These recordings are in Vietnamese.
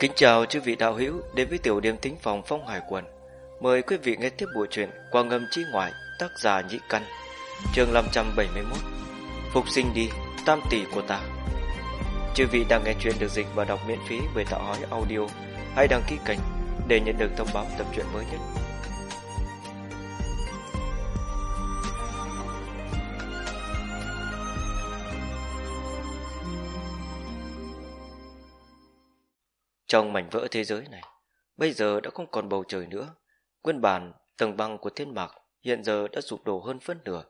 Kính chào chư vị đạo hữu đến với tiểu điểm tính phòng phong hải quần. Mời quý vị nghe tiếp bộ truyện qua ngâm chi ngoại tác giả Nhĩ Căn, chương 571. Phục sinh đi, tam tỷ của ta. Chư vị đang nghe chuyện được dịch và đọc miễn phí bởi tạo hói audio. Hãy đăng ký kênh để nhận được thông báo tập truyện mới nhất. Trong mảnh vỡ thế giới này, bây giờ đã không còn bầu trời nữa. Nguyên bản, tầng băng của thiên mạc hiện giờ đã sụp đổ hơn phân nửa.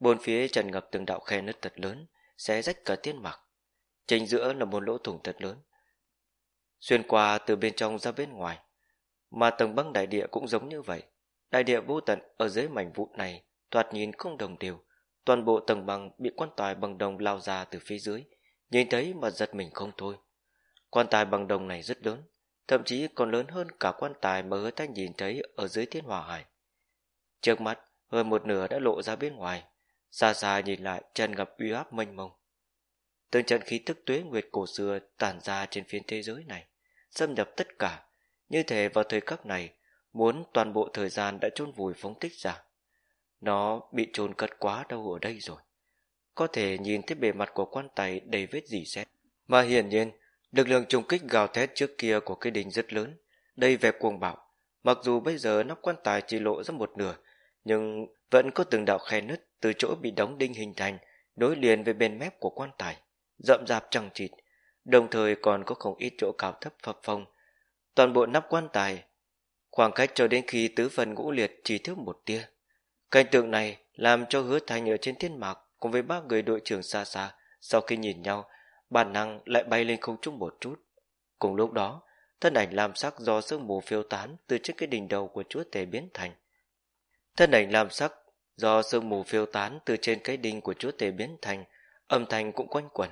Bốn phía tràn ngập từng đạo khe nứt thật lớn, xé rách cả thiên mạc. Chính giữa là một lỗ thủng thật lớn. Xuyên qua từ bên trong ra bên ngoài. Mà tầng băng đại địa cũng giống như vậy. Đại địa vô tận ở dưới mảnh vụn này thoạt nhìn không đồng đều. Toàn bộ tầng băng bị quan tài bằng đồng lao ra từ phía dưới. Nhìn thấy mà giật mình không thôi. Quan tài bằng đồng này rất lớn, thậm chí còn lớn hơn cả quan tài mà hứa thanh nhìn thấy ở dưới thiên hòa hải. Trước mắt, hơn một nửa đã lộ ra bên ngoài, xa xa nhìn lại tràn ngập uy áp mênh mông. Từng trận khí tức tuế nguyệt cổ xưa tản ra trên phiến thế giới này, xâm nhập tất cả, như thể vào thời khắc này, muốn toàn bộ thời gian đã chôn vùi phóng tích ra. Nó bị chôn cất quá đâu ở đây rồi. Có thể nhìn thấy bề mặt của quan tài đầy vết dỉ xét, mà hiển nhiên Lực lượng trùng kích gào thét trước kia của cái đình rất lớn, đây vẻ cuồng bạo. Mặc dù bây giờ nắp quan tài chỉ lộ ra một nửa, nhưng vẫn có từng đạo khe nứt từ chỗ bị đóng đinh hình thành, đối liền với bên mép của quan tài, rậm rạp chẳng chịt, đồng thời còn có không ít chỗ cao thấp phập phồng. Toàn bộ nắp quan tài, khoảng cách cho đến khi tứ phần ngũ liệt chỉ thiếu một tia. Cảnh tượng này làm cho hứa thành ở trên thiên mạc cùng với ba người đội trưởng xa xa, sau khi nhìn nhau bản năng lại bay lên không trung một chút. Cùng lúc đó, thân ảnh làm sắc do sương mù phiêu tán từ trên cái đỉnh đầu của chúa tể biến thành. Thân ảnh làm sắc do sương mù phiêu tán từ trên cái đinh của chúa tể biến thành, âm thanh cũng quanh quẩn.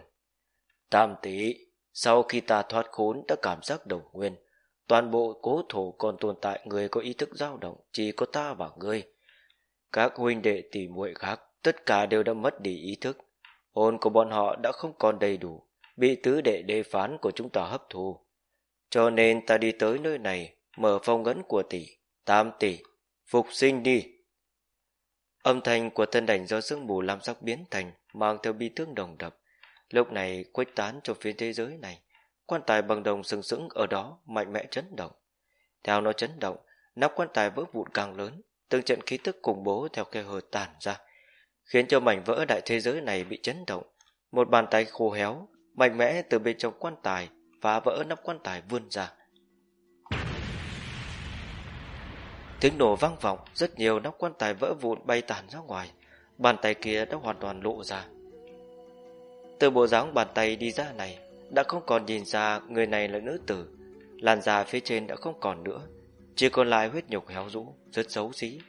Tam tỷ, sau khi ta thoát khốn đã cảm giác đồng nguyên, toàn bộ cố thổ còn tồn tại người có ý thức dao động, chỉ có ta và ngươi. Các huynh đệ tỷ muội khác, tất cả đều đã mất đi ý thức. Hồn của bọn họ đã không còn đầy đủ, bị tứ đệ đề phán của chúng ta hấp thu. Cho nên ta đi tới nơi này, mở phong ấn của tỷ, tam tỷ, phục sinh đi. Âm thanh của thân đảnh do sương mù làm sắc biến thành, mang theo bi thương đồng đập. Lúc này quách tán cho phía thế giới này, quan tài bằng đồng sừng sững ở đó mạnh mẽ chấn động. Theo nó chấn động, nắp quan tài vỡ vụn càng lớn, từng trận khí tức khủng bố theo khe hở tàn ra, khiến cho mảnh vỡ đại thế giới này bị chấn động. Một bàn tay khô héo mạnh mẽ từ bên trong quan tài phá vỡ nắp quan tài vươn ra. Tiếng nổ vang vọng, rất nhiều nắp quan tài vỡ vụn bay tàn ra ngoài, bàn tay kia đã hoàn toàn lộ ra. Từ bộ dáng bàn tay đi ra này, đã không còn nhìn ra người này là nữ tử, làn da phía trên đã không còn nữa, chỉ còn lại huyết nhục héo rũ, rất xấu xí.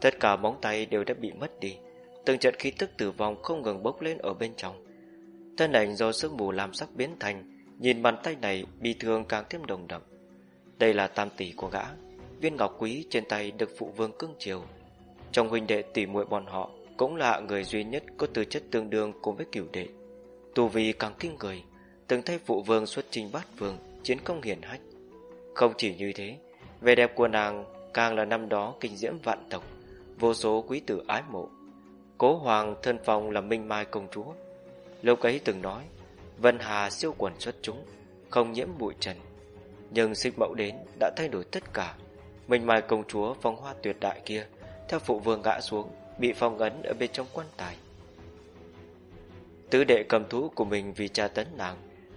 Tất cả móng tay đều đã bị mất đi, từng trận khí tức tử vong không ngừng bốc lên ở bên trong. Thân ảnh do sương mù làm sắc biến thành, Nhìn bàn tay này bị thương càng thêm đồng đậm. Đây là tam tỷ của gã, Viên ngọc quý trên tay được phụ vương cưng chiều. Trong huynh đệ tỷ muội bọn họ, Cũng là người duy nhất có tư chất tương đương cùng với cửu đệ. Tu vi càng kinh người, Từng thay phụ vương xuất trình bát vương, Chiến công hiển hách. Không chỉ như thế, Vẻ đẹp của nàng càng là năm đó kinh diễm vạn tộc, Vô số quý tử ái mộ. Cố hoàng thân phong là minh mai công chúa. Lúc ấy từng nói, Vân Hà siêu quần xuất chúng, Không nhiễm bụi trần. Nhưng sinh mẫu đến đã thay đổi tất cả. Mình mài công chúa phong hoa tuyệt đại kia, Theo phụ vương gã xuống, Bị phong ấn ở bên trong quan tài. Tứ đệ cầm thú của mình vì tra tấn nàng,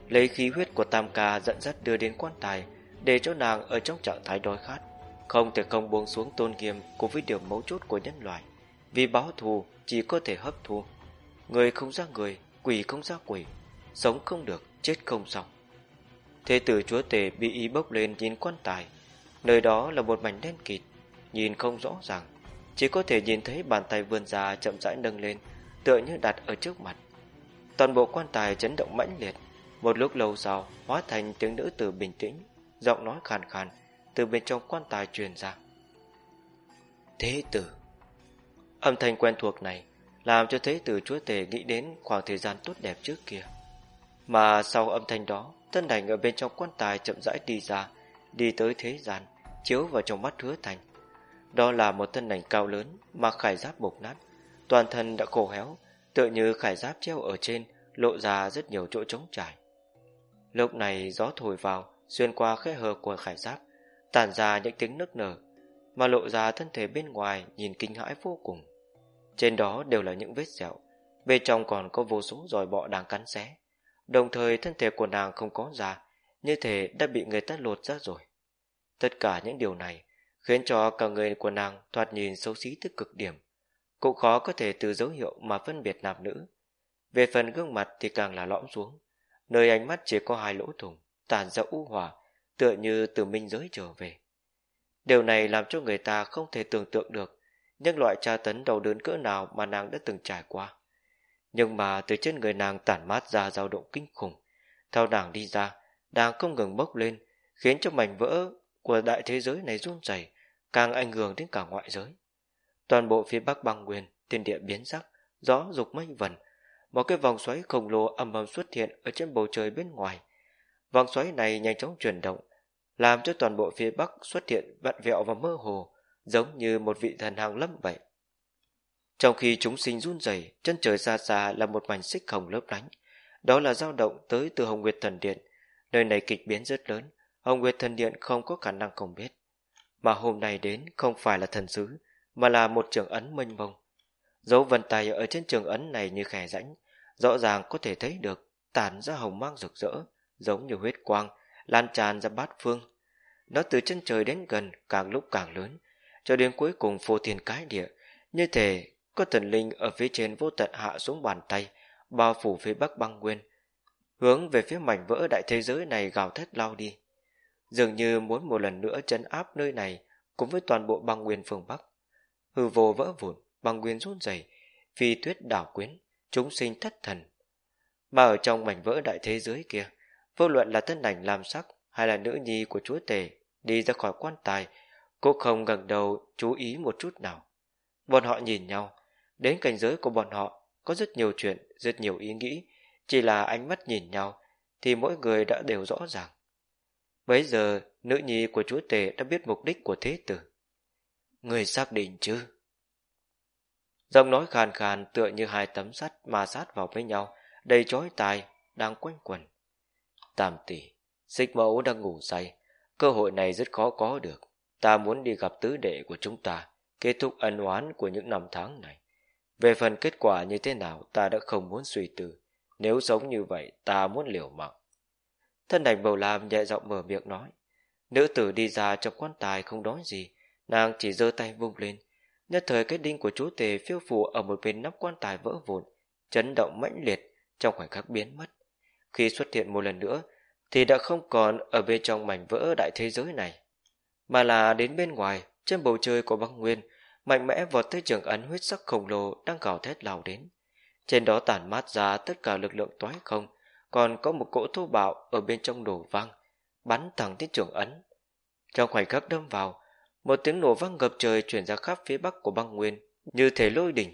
Lấy khí huyết của tam ca dẫn dắt đưa đến quan tài, Để cho nàng ở trong trạng thái đói khát, Không thể không buông xuống tôn nghiêm Cùng với điều mấu chốt của nhân loại. Vì báo thù chỉ có thể hấp thu. Người không ra người quỷ không ra quỷ, sống không được, chết không xong. Thế tử chúa tể bị ý bốc lên nhìn quan tài, nơi đó là một mảnh đen kịt, nhìn không rõ ràng, chỉ có thể nhìn thấy bàn tay vươn ra chậm rãi nâng lên, tựa như đặt ở trước mặt. Toàn bộ quan tài chấn động mãnh liệt, một lúc lâu sau hóa thành tiếng nữ tử bình tĩnh, giọng nói khàn khàn từ bên trong quan tài truyền ra. Thế tử Âm thanh quen thuộc này làm cho thế tử chúa tể nghĩ đến khoảng thời gian tốt đẹp trước kia. Mà sau âm thanh đó, thân ảnh ở bên trong quan tài chậm rãi đi ra, đi tới thế gian, chiếu vào trong mắt hứa thành. Đó là một thân ảnh cao lớn, mặc khải giáp mục nát, toàn thân đã khô héo, tựa như khải giáp treo ở trên, lộ ra rất nhiều chỗ trống trải. Lúc này gió thổi vào, xuyên qua khe hở của khải giáp, tản ra những tiếng nức nở, mà lộ ra thân thể bên ngoài nhìn kinh hãi vô cùng. Trên đó đều là những vết sẹo, bên trong còn có vô số dòi bọ đang cắn xé. Đồng thời thân thể của nàng không có da, như thể đã bị người ta lột ra rồi. Tất cả những điều này khiến cho cả người của nàng thoạt nhìn xấu xí tới cực điểm. Cũng khó có thể từ dấu hiệu mà phân biệt nam nữ. Về phần gương mặt thì càng là lõm xuống, nơi ánh mắt chỉ có hai lỗ thủng, tàn ra u hỏa, tựa như từ minh giới trở về. Điều này làm cho người ta không thể tưởng tượng được những loại tra tấn đau đớn cỡ nào mà nàng đã từng trải qua. Nhưng mà từ trên người nàng tản mát ra dao động kinh khủng. Theo nàng đi ra, đang không ngừng bốc lên, khiến cho mảnh vỡ của đại thế giới này run rẩy, càng ảnh hưởng đến cả ngoại giới. Toàn bộ phía bắc băng nguyên, thiên địa biến sắc, gió dục mây vần, một cái vòng xoáy khổng lồ âm ầm xuất hiện ở trên bầu trời bên ngoài. Vòng xoáy này nhanh chóng chuyển động, làm cho toàn bộ phía bắc xuất hiện vặn vẹo và mơ hồ, giống như một vị thần hàng lâm vậy. Trong khi chúng sinh run rẩy, chân trời xa xa là một mảnh xích hồng lấp lánh. Đó là dao động tới từ Hồng Nguyệt Thần Điện. Nơi này kịch biến rất lớn, Hồng Nguyệt Thần Điện không có khả năng không biết. Mà hôm nay đến không phải là thần sứ, mà là một trường ấn mênh mông. Dấu vân tay ở trên trường ấn này như khẻ rãnh, rõ ràng có thể thấy được tản ra hồng mang rực rỡ, giống như huyết quang, lan tràn ra bát phương. Nó từ chân trời đến gần càng lúc càng lớn, cho đến cuối cùng phô thiên cái địa, như thể có thần linh ở phía trên vô tận hạ xuống bàn tay, bao phủ phía bắc băng nguyên, hướng về phía mảnh vỡ đại thế giới này gào thét lao đi. Dường như muốn một lần nữa chấn áp nơi này cùng với toàn bộ băng nguyên phương Bắc. Hư vô vỡ vụn, băng nguyên run rẩy, phi tuyết đảo quyến, chúng sinh thất thần. Mà ở trong mảnh vỡ đại thế giới kia, vô luận là thân ảnh làm sắc hay là nữ nhi của chúa tể đi ra khỏi quan tài, cô không gần đầu chú ý một chút nào. Bọn họ nhìn nhau, đến cảnh giới của bọn họ có rất nhiều chuyện, rất nhiều ý nghĩ, chỉ là ánh mắt nhìn nhau thì mỗi người đã đều rõ ràng. Bấy giờ, nữ nhi của chúa tể đã biết mục đích của thế tử. Người xác định chứ? Giọng nói khàn khàn tựa như hai tấm sắt mà sát vào với nhau, đầy chói tai, đang quanh quẩn. Tam tỷ, xích mẫu đang ngủ say, cơ hội này rất khó có được. Ta muốn đi gặp tứ đệ của chúng ta, kết thúc ân oán của những năm tháng này. Về phần kết quả như thế nào ta đã không muốn suy tư. Nếu sống như vậy ta muốn liều mạng. Thân đành bầu làm nhẹ giọng mở miệng nói. Nữ tử đi ra trong quan tài không nói gì. Nàng chỉ giơ tay vung lên. Nhất thời cái đinh của chú tề phiêu phù ở một bên nắp quan tài vỡ vụn. Chấn động mãnh liệt trong khoảnh khắc biến mất. Khi xuất hiện một lần nữa thì đã không còn ở bên trong mảnh vỡ đại thế giới này. Mà là đến bên ngoài trên bầu trời của băng nguyên mạnh mẽ vọt tới trường ấn huyết sắc khổng lồ đang gào thét lao đến. Trên đó tản mát ra tất cả lực lượng toái không, còn có một cỗ thô bạo ở bên trong nổ vang, bắn thẳng tới trường ấn. Trong khoảnh khắc đâm vào, một tiếng nổ vang ngập trời chuyển ra khắp phía bắc của băng nguyên, như thể lôi đỉnh.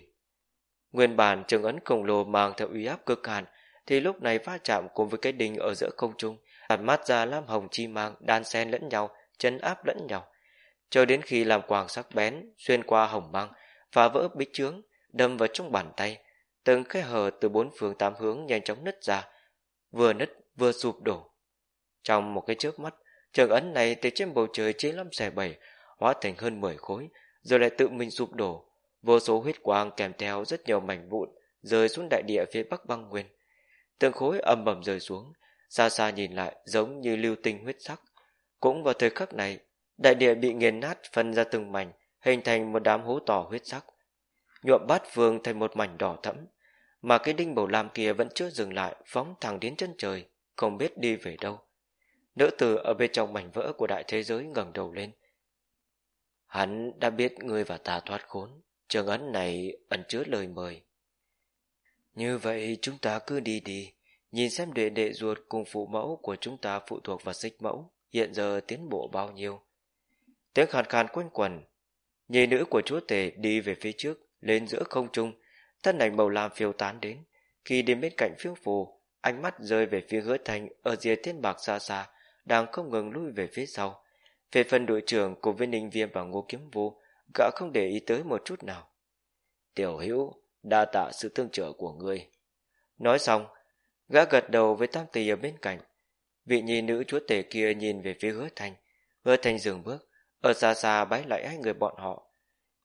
Nguyên bản trường ấn khổng lồ mang theo uy áp cực hàn, thì lúc này va chạm cùng với cái đình ở giữa không trung, tản mát ra lam hồng chi mang đan xen lẫn nhau, chân áp lẫn nhau cho đến khi làm quàng sắc bén xuyên qua hồng băng, phá vỡ bích trướng, đâm vào trong bàn tay, từng khe hở từ bốn phương tám hướng nhanh chóng nứt ra, vừa nứt vừa sụp đổ. Trong một cái chớp mắt, trường ấn này từ trên bầu trời chia năm xẻ bảy, hóa thành hơn 10 khối, rồi lại tự mình sụp đổ. Vô số huyết quang kèm theo rất nhiều mảnh vụn rơi xuống đại địa phía bắc băng nguyên. Từng khối âm bầm rơi xuống, xa xa nhìn lại giống như lưu tinh huyết sắc. Cũng vào thời khắc này, Đại địa bị nghiền nát phân ra từng mảnh, hình thành một đám hố tỏ huyết sắc. Nhuộm bát phương thành một mảnh đỏ thẫm, mà cái đinh bầu lam kia vẫn chưa dừng lại, phóng thẳng đến chân trời, không biết đi về đâu. Nữ tử ở bên trong mảnh vỡ của đại thế giới ngẩng đầu lên. Hắn đã biết ngươi và ta thoát khốn, trường ấn này ẩn chứa lời mời. Như vậy chúng ta cứ đi đi, nhìn xem đệ đệ ruột cùng phụ mẫu của chúng ta phụ thuộc vào xích mẫu, hiện giờ tiến bộ bao nhiêu. Tiếng khàn khàn quanh quần, nhì nữ của chúa tể đi về phía trước, lên giữa không trung, thân ảnh màu lam phiêu tán đến. Khi đến bên cạnh phiêu phù, ánh mắt rơi về phía hứa thành ở rìa thiên bạc xa xa, đang không ngừng lui về phía sau. Về phần đội trưởng cùng với Ninh Viêm và Ngô Kiếm Vô, gã không để ý tới một chút nào. Tiểu hữu, đa tạ sự tương trợ của ngươi. Nói xong, gã gật đầu với tam tỷ ở bên cạnh. Vị nhi nữ chúa tể kia nhìn về phía hứa thành. Hứa thành dừng bước, ở xa xa bái lại hai người bọn họ.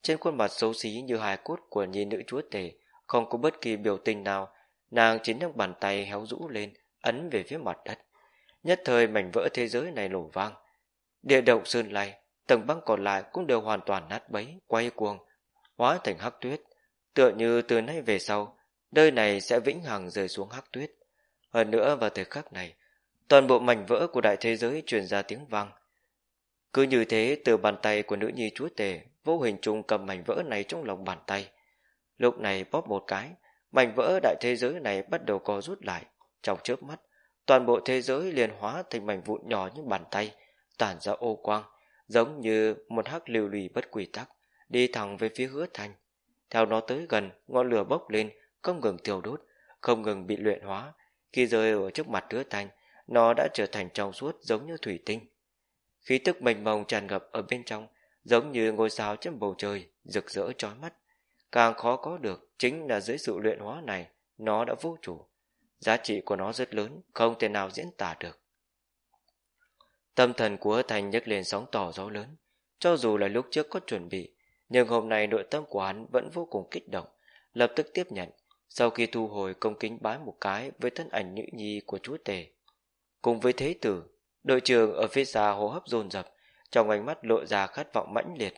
Trên khuôn mặt xấu xí như hài cốt của nhi nữ chúa tể, không có bất kỳ biểu tình nào, nàng chính nâng bàn tay héo rũ lên, ấn về phía mặt đất. Nhất thời mảnh vỡ thế giới này nổ vang. Địa động sơn lay, tầng băng còn lại cũng đều hoàn toàn nát bấy, quay cuồng, hóa thành hắc tuyết. Tựa như từ nay về sau, nơi này sẽ vĩnh hằng rơi xuống hắc tuyết. Hơn nữa vào thời khắc này, toàn bộ mảnh vỡ của đại thế giới truyền ra tiếng vang. Cứ như thế từ bàn tay của nữ nhi chúa tể vô hình trung cầm mảnh vỡ này trong lòng bàn tay. Lúc này bóp một cái, mảnh vỡ đại thế giới này bắt đầu co rút lại. Trong chớp mắt, toàn bộ thế giới liền hóa thành mảnh vụn nhỏ như bàn tay, tản ra ô quang, giống như một hắc lưu lùi bất quy tắc, đi thẳng về phía hứa thành. Theo nó tới gần, ngọn lửa bốc lên, không ngừng thiêu đốt, không ngừng bị luyện hóa. Khi rơi ở trước mặt hứa thành, nó đã trở thành trong suốt giống như thủy tinh. Khí tức mênh mông tràn ngập ở bên trong, giống như ngôi sao trên bầu trời, rực rỡ chói mắt. Càng khó có được chính là dưới sự luyện hóa này, nó đã vô chủ. Giá trị của nó rất lớn, không thể nào diễn tả được. Tâm thần của Thành nhấc lên sóng tỏ gió lớn. Cho dù là lúc trước có chuẩn bị, nhưng hôm nay nội tâm của hắn vẫn vô cùng kích động, lập tức tiếp nhận, sau khi thu hồi công kính bái một cái với thân ảnh nữ nhi của chúa tề. Cùng với thế tử, đội trưởng ở phía xa hô hấp dồn dập, trong ánh mắt lộ ra khát vọng mãnh liệt.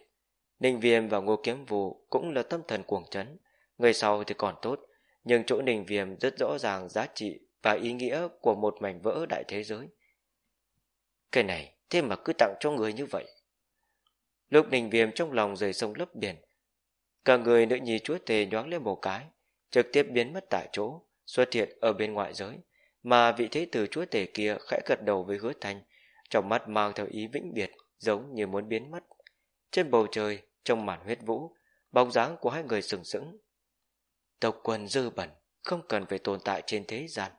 Ninh Viêm và Ngô Kiếm Vũ cũng là tâm thần cuồng chấn, người sau thì còn tốt, nhưng chỗ Ninh Viêm rất rõ ràng giá trị và ý nghĩa của một mảnh vỡ đại thế giới. Cái này thế mà cứ tặng cho người như vậy. Lúc Ninh Viêm trong lòng rời sông lấp biển, cả người nữ nhi chúa tề nhoáng lên một cái, trực tiếp biến mất tại chỗ, xuất hiện ở bên ngoại giới, mà vị thế tử chúa tể kia khẽ gật đầu với hứa thành, trong mắt mang theo ý vĩnh biệt, giống như muốn biến mất. Trên bầu trời, trong màn huyết vũ, bóng dáng của hai người sừng sững. Tộc quần dư bẩn, không cần phải tồn tại trên thế gian.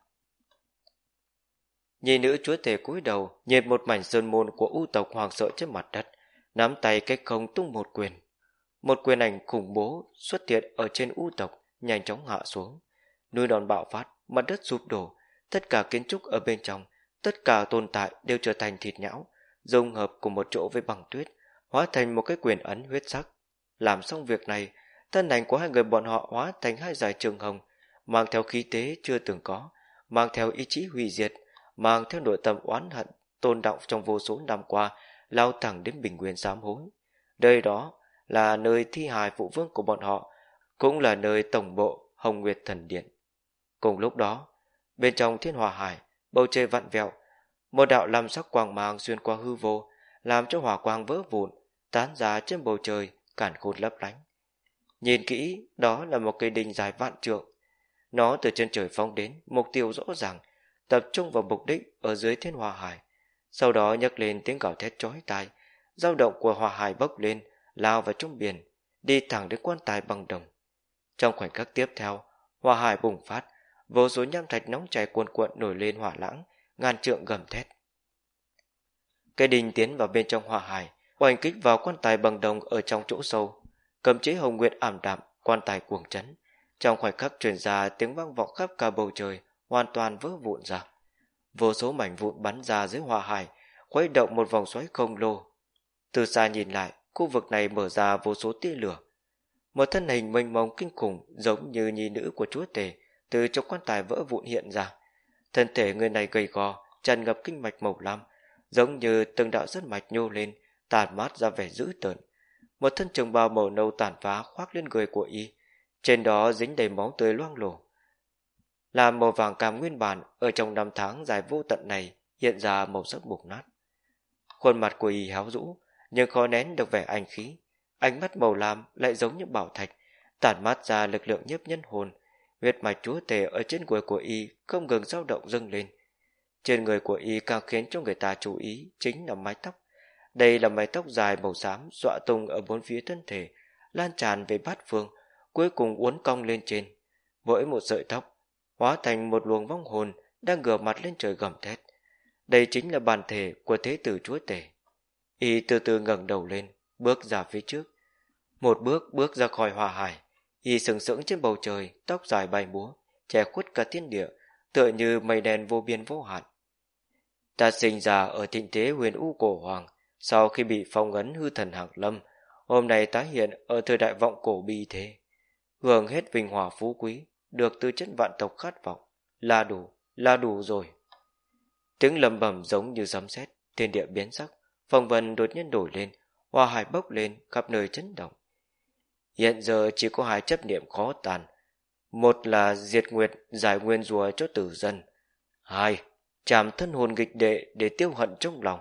Nhị nữ chúa tể cúi đầu, nhìn một mảnh sơn môn của u tộc hoàng sợ trên mặt đất, nắm tay cách không tung một quyền. Một quyền ảnh khủng bố xuất hiện ở trên u tộc, nhanh chóng hạ xuống. Núi đòn bạo phát, mặt đất sụp đổ, tất cả kiến trúc ở bên trong, tất cả tồn tại đều trở thành thịt nhão, dung hợp cùng một chỗ với bằng tuyết, hóa thành một cái quyền ấn huyết sắc. Làm xong việc này, thân ảnh của hai người bọn họ hóa thành hai giải trường hồng, mang theo khí tế chưa từng có, mang theo ý chí hủy diệt, mang theo nội tâm oán hận, tôn động trong vô số năm qua, lao thẳng đến bình nguyên sám hối. Nơi đó là nơi thi hài phụ vương của bọn họ, cũng là nơi tổng bộ Hồng Nguyệt Thần Điện. Cùng lúc đó, bên trong thiên hòa hải, bầu trời vặn vẹo, một đạo lam sắc quang mang xuyên qua hư vô, làm cho hỏa quang vỡ vụn, tán ra trên bầu trời, cản khôn lấp lánh. Nhìn kỹ, đó là một cây đinh dài vạn trượng. Nó từ trên trời phóng đến, mục tiêu rõ ràng, tập trung vào mục đích ở dưới thiên hòa hải. Sau đó nhấc lên tiếng gào thét chói tai, dao động của hòa hải bốc lên, lao vào trong biển, đi thẳng đến quan tài bằng đồng. Trong khoảnh khắc tiếp theo, hòa hải bùng phát, vô số nham thạch nóng chảy cuồn cuộn nổi lên hỏa lãng, ngàn trượng gầm thét. Cây đình tiến vào bên trong hỏa hải, oanh kích vào quan tài bằng đồng ở trong chỗ sâu. Cầm chế hồng nguyệt ảm đạm, quan tài cuồng chấn. Trong khoảnh khắc truyền ra tiếng vang vọng khắp cả bầu trời, hoàn toàn vỡ vụn ra. Vô số mảnh vụn bắn ra dưới hỏa hải, khuấy động một vòng xoáy không lồ. Từ xa nhìn lại, khu vực này mở ra vô số tia lửa. Một thân hình mênh mông kinh khủng giống như nhi nữ của chúa tể từ trong quan tài vỡ vụn hiện ra. Thân thể người này gầy gò, tràn ngập kinh mạch màu lam, giống như từng đạo rất mạch nhô lên, tàn mát ra vẻ dữ tợn. Một thân trường bào màu nâu tàn phá khoác lên người của y, trên đó dính đầy máu tươi loang lổ. là màu vàng cam nguyên bản ở trong năm tháng dài vô tận này hiện ra màu sắc mục nát. Khuôn mặt của y héo rũ, nhưng khó nén được vẻ anh khí. Ánh mắt màu lam lại giống như bảo thạch, tản mát ra lực lượng nhiếp nhân hồn, huyết mạch chúa tể ở trên người của y không ngừng dao động dâng lên. Trên người của y càng khiến cho người ta chú ý chính là mái tóc. Đây là mái tóc dài màu xám dọa tung ở bốn phía thân thể, lan tràn về bát phương, cuối cùng uốn cong lên trên. Mỗi một sợi tóc hóa thành một luồng vong hồn đang ngửa mặt lên trời gầm thét. Đây chính là bản thể của thế tử chúa tể. Y từ từ ngẩng đầu lên, bước ra phía trước. Một bước bước ra khỏi hòa hải, y sừng sững trên bầu trời, tóc dài bay múa, che khuất cả thiên địa, tựa như mây đen vô biên vô hạn. Ta sinh ra ở thịnh thế huyền u cổ hoàng, sau khi bị phong ấn hư thần hàng lâm, hôm nay tái hiện ở thời đại vọng cổ bi thế. Hưởng hết vinh hòa phú quý, được từ chân vạn tộc khát vọng, là đủ, là đủ rồi. Tiếng lầm bầm giống như sấm sét, thiên địa biến sắc, phong vân đột nhiên đổi lên, hoa hải bốc lên, khắp nơi chấn động. Hiện giờ chỉ có hai chấp niệm khó tàn. Một là diệt nguyệt giải nguyên rùa cho tử dân. Hai, chạm thân hồn nghịch đệ để tiêu hận trong lòng.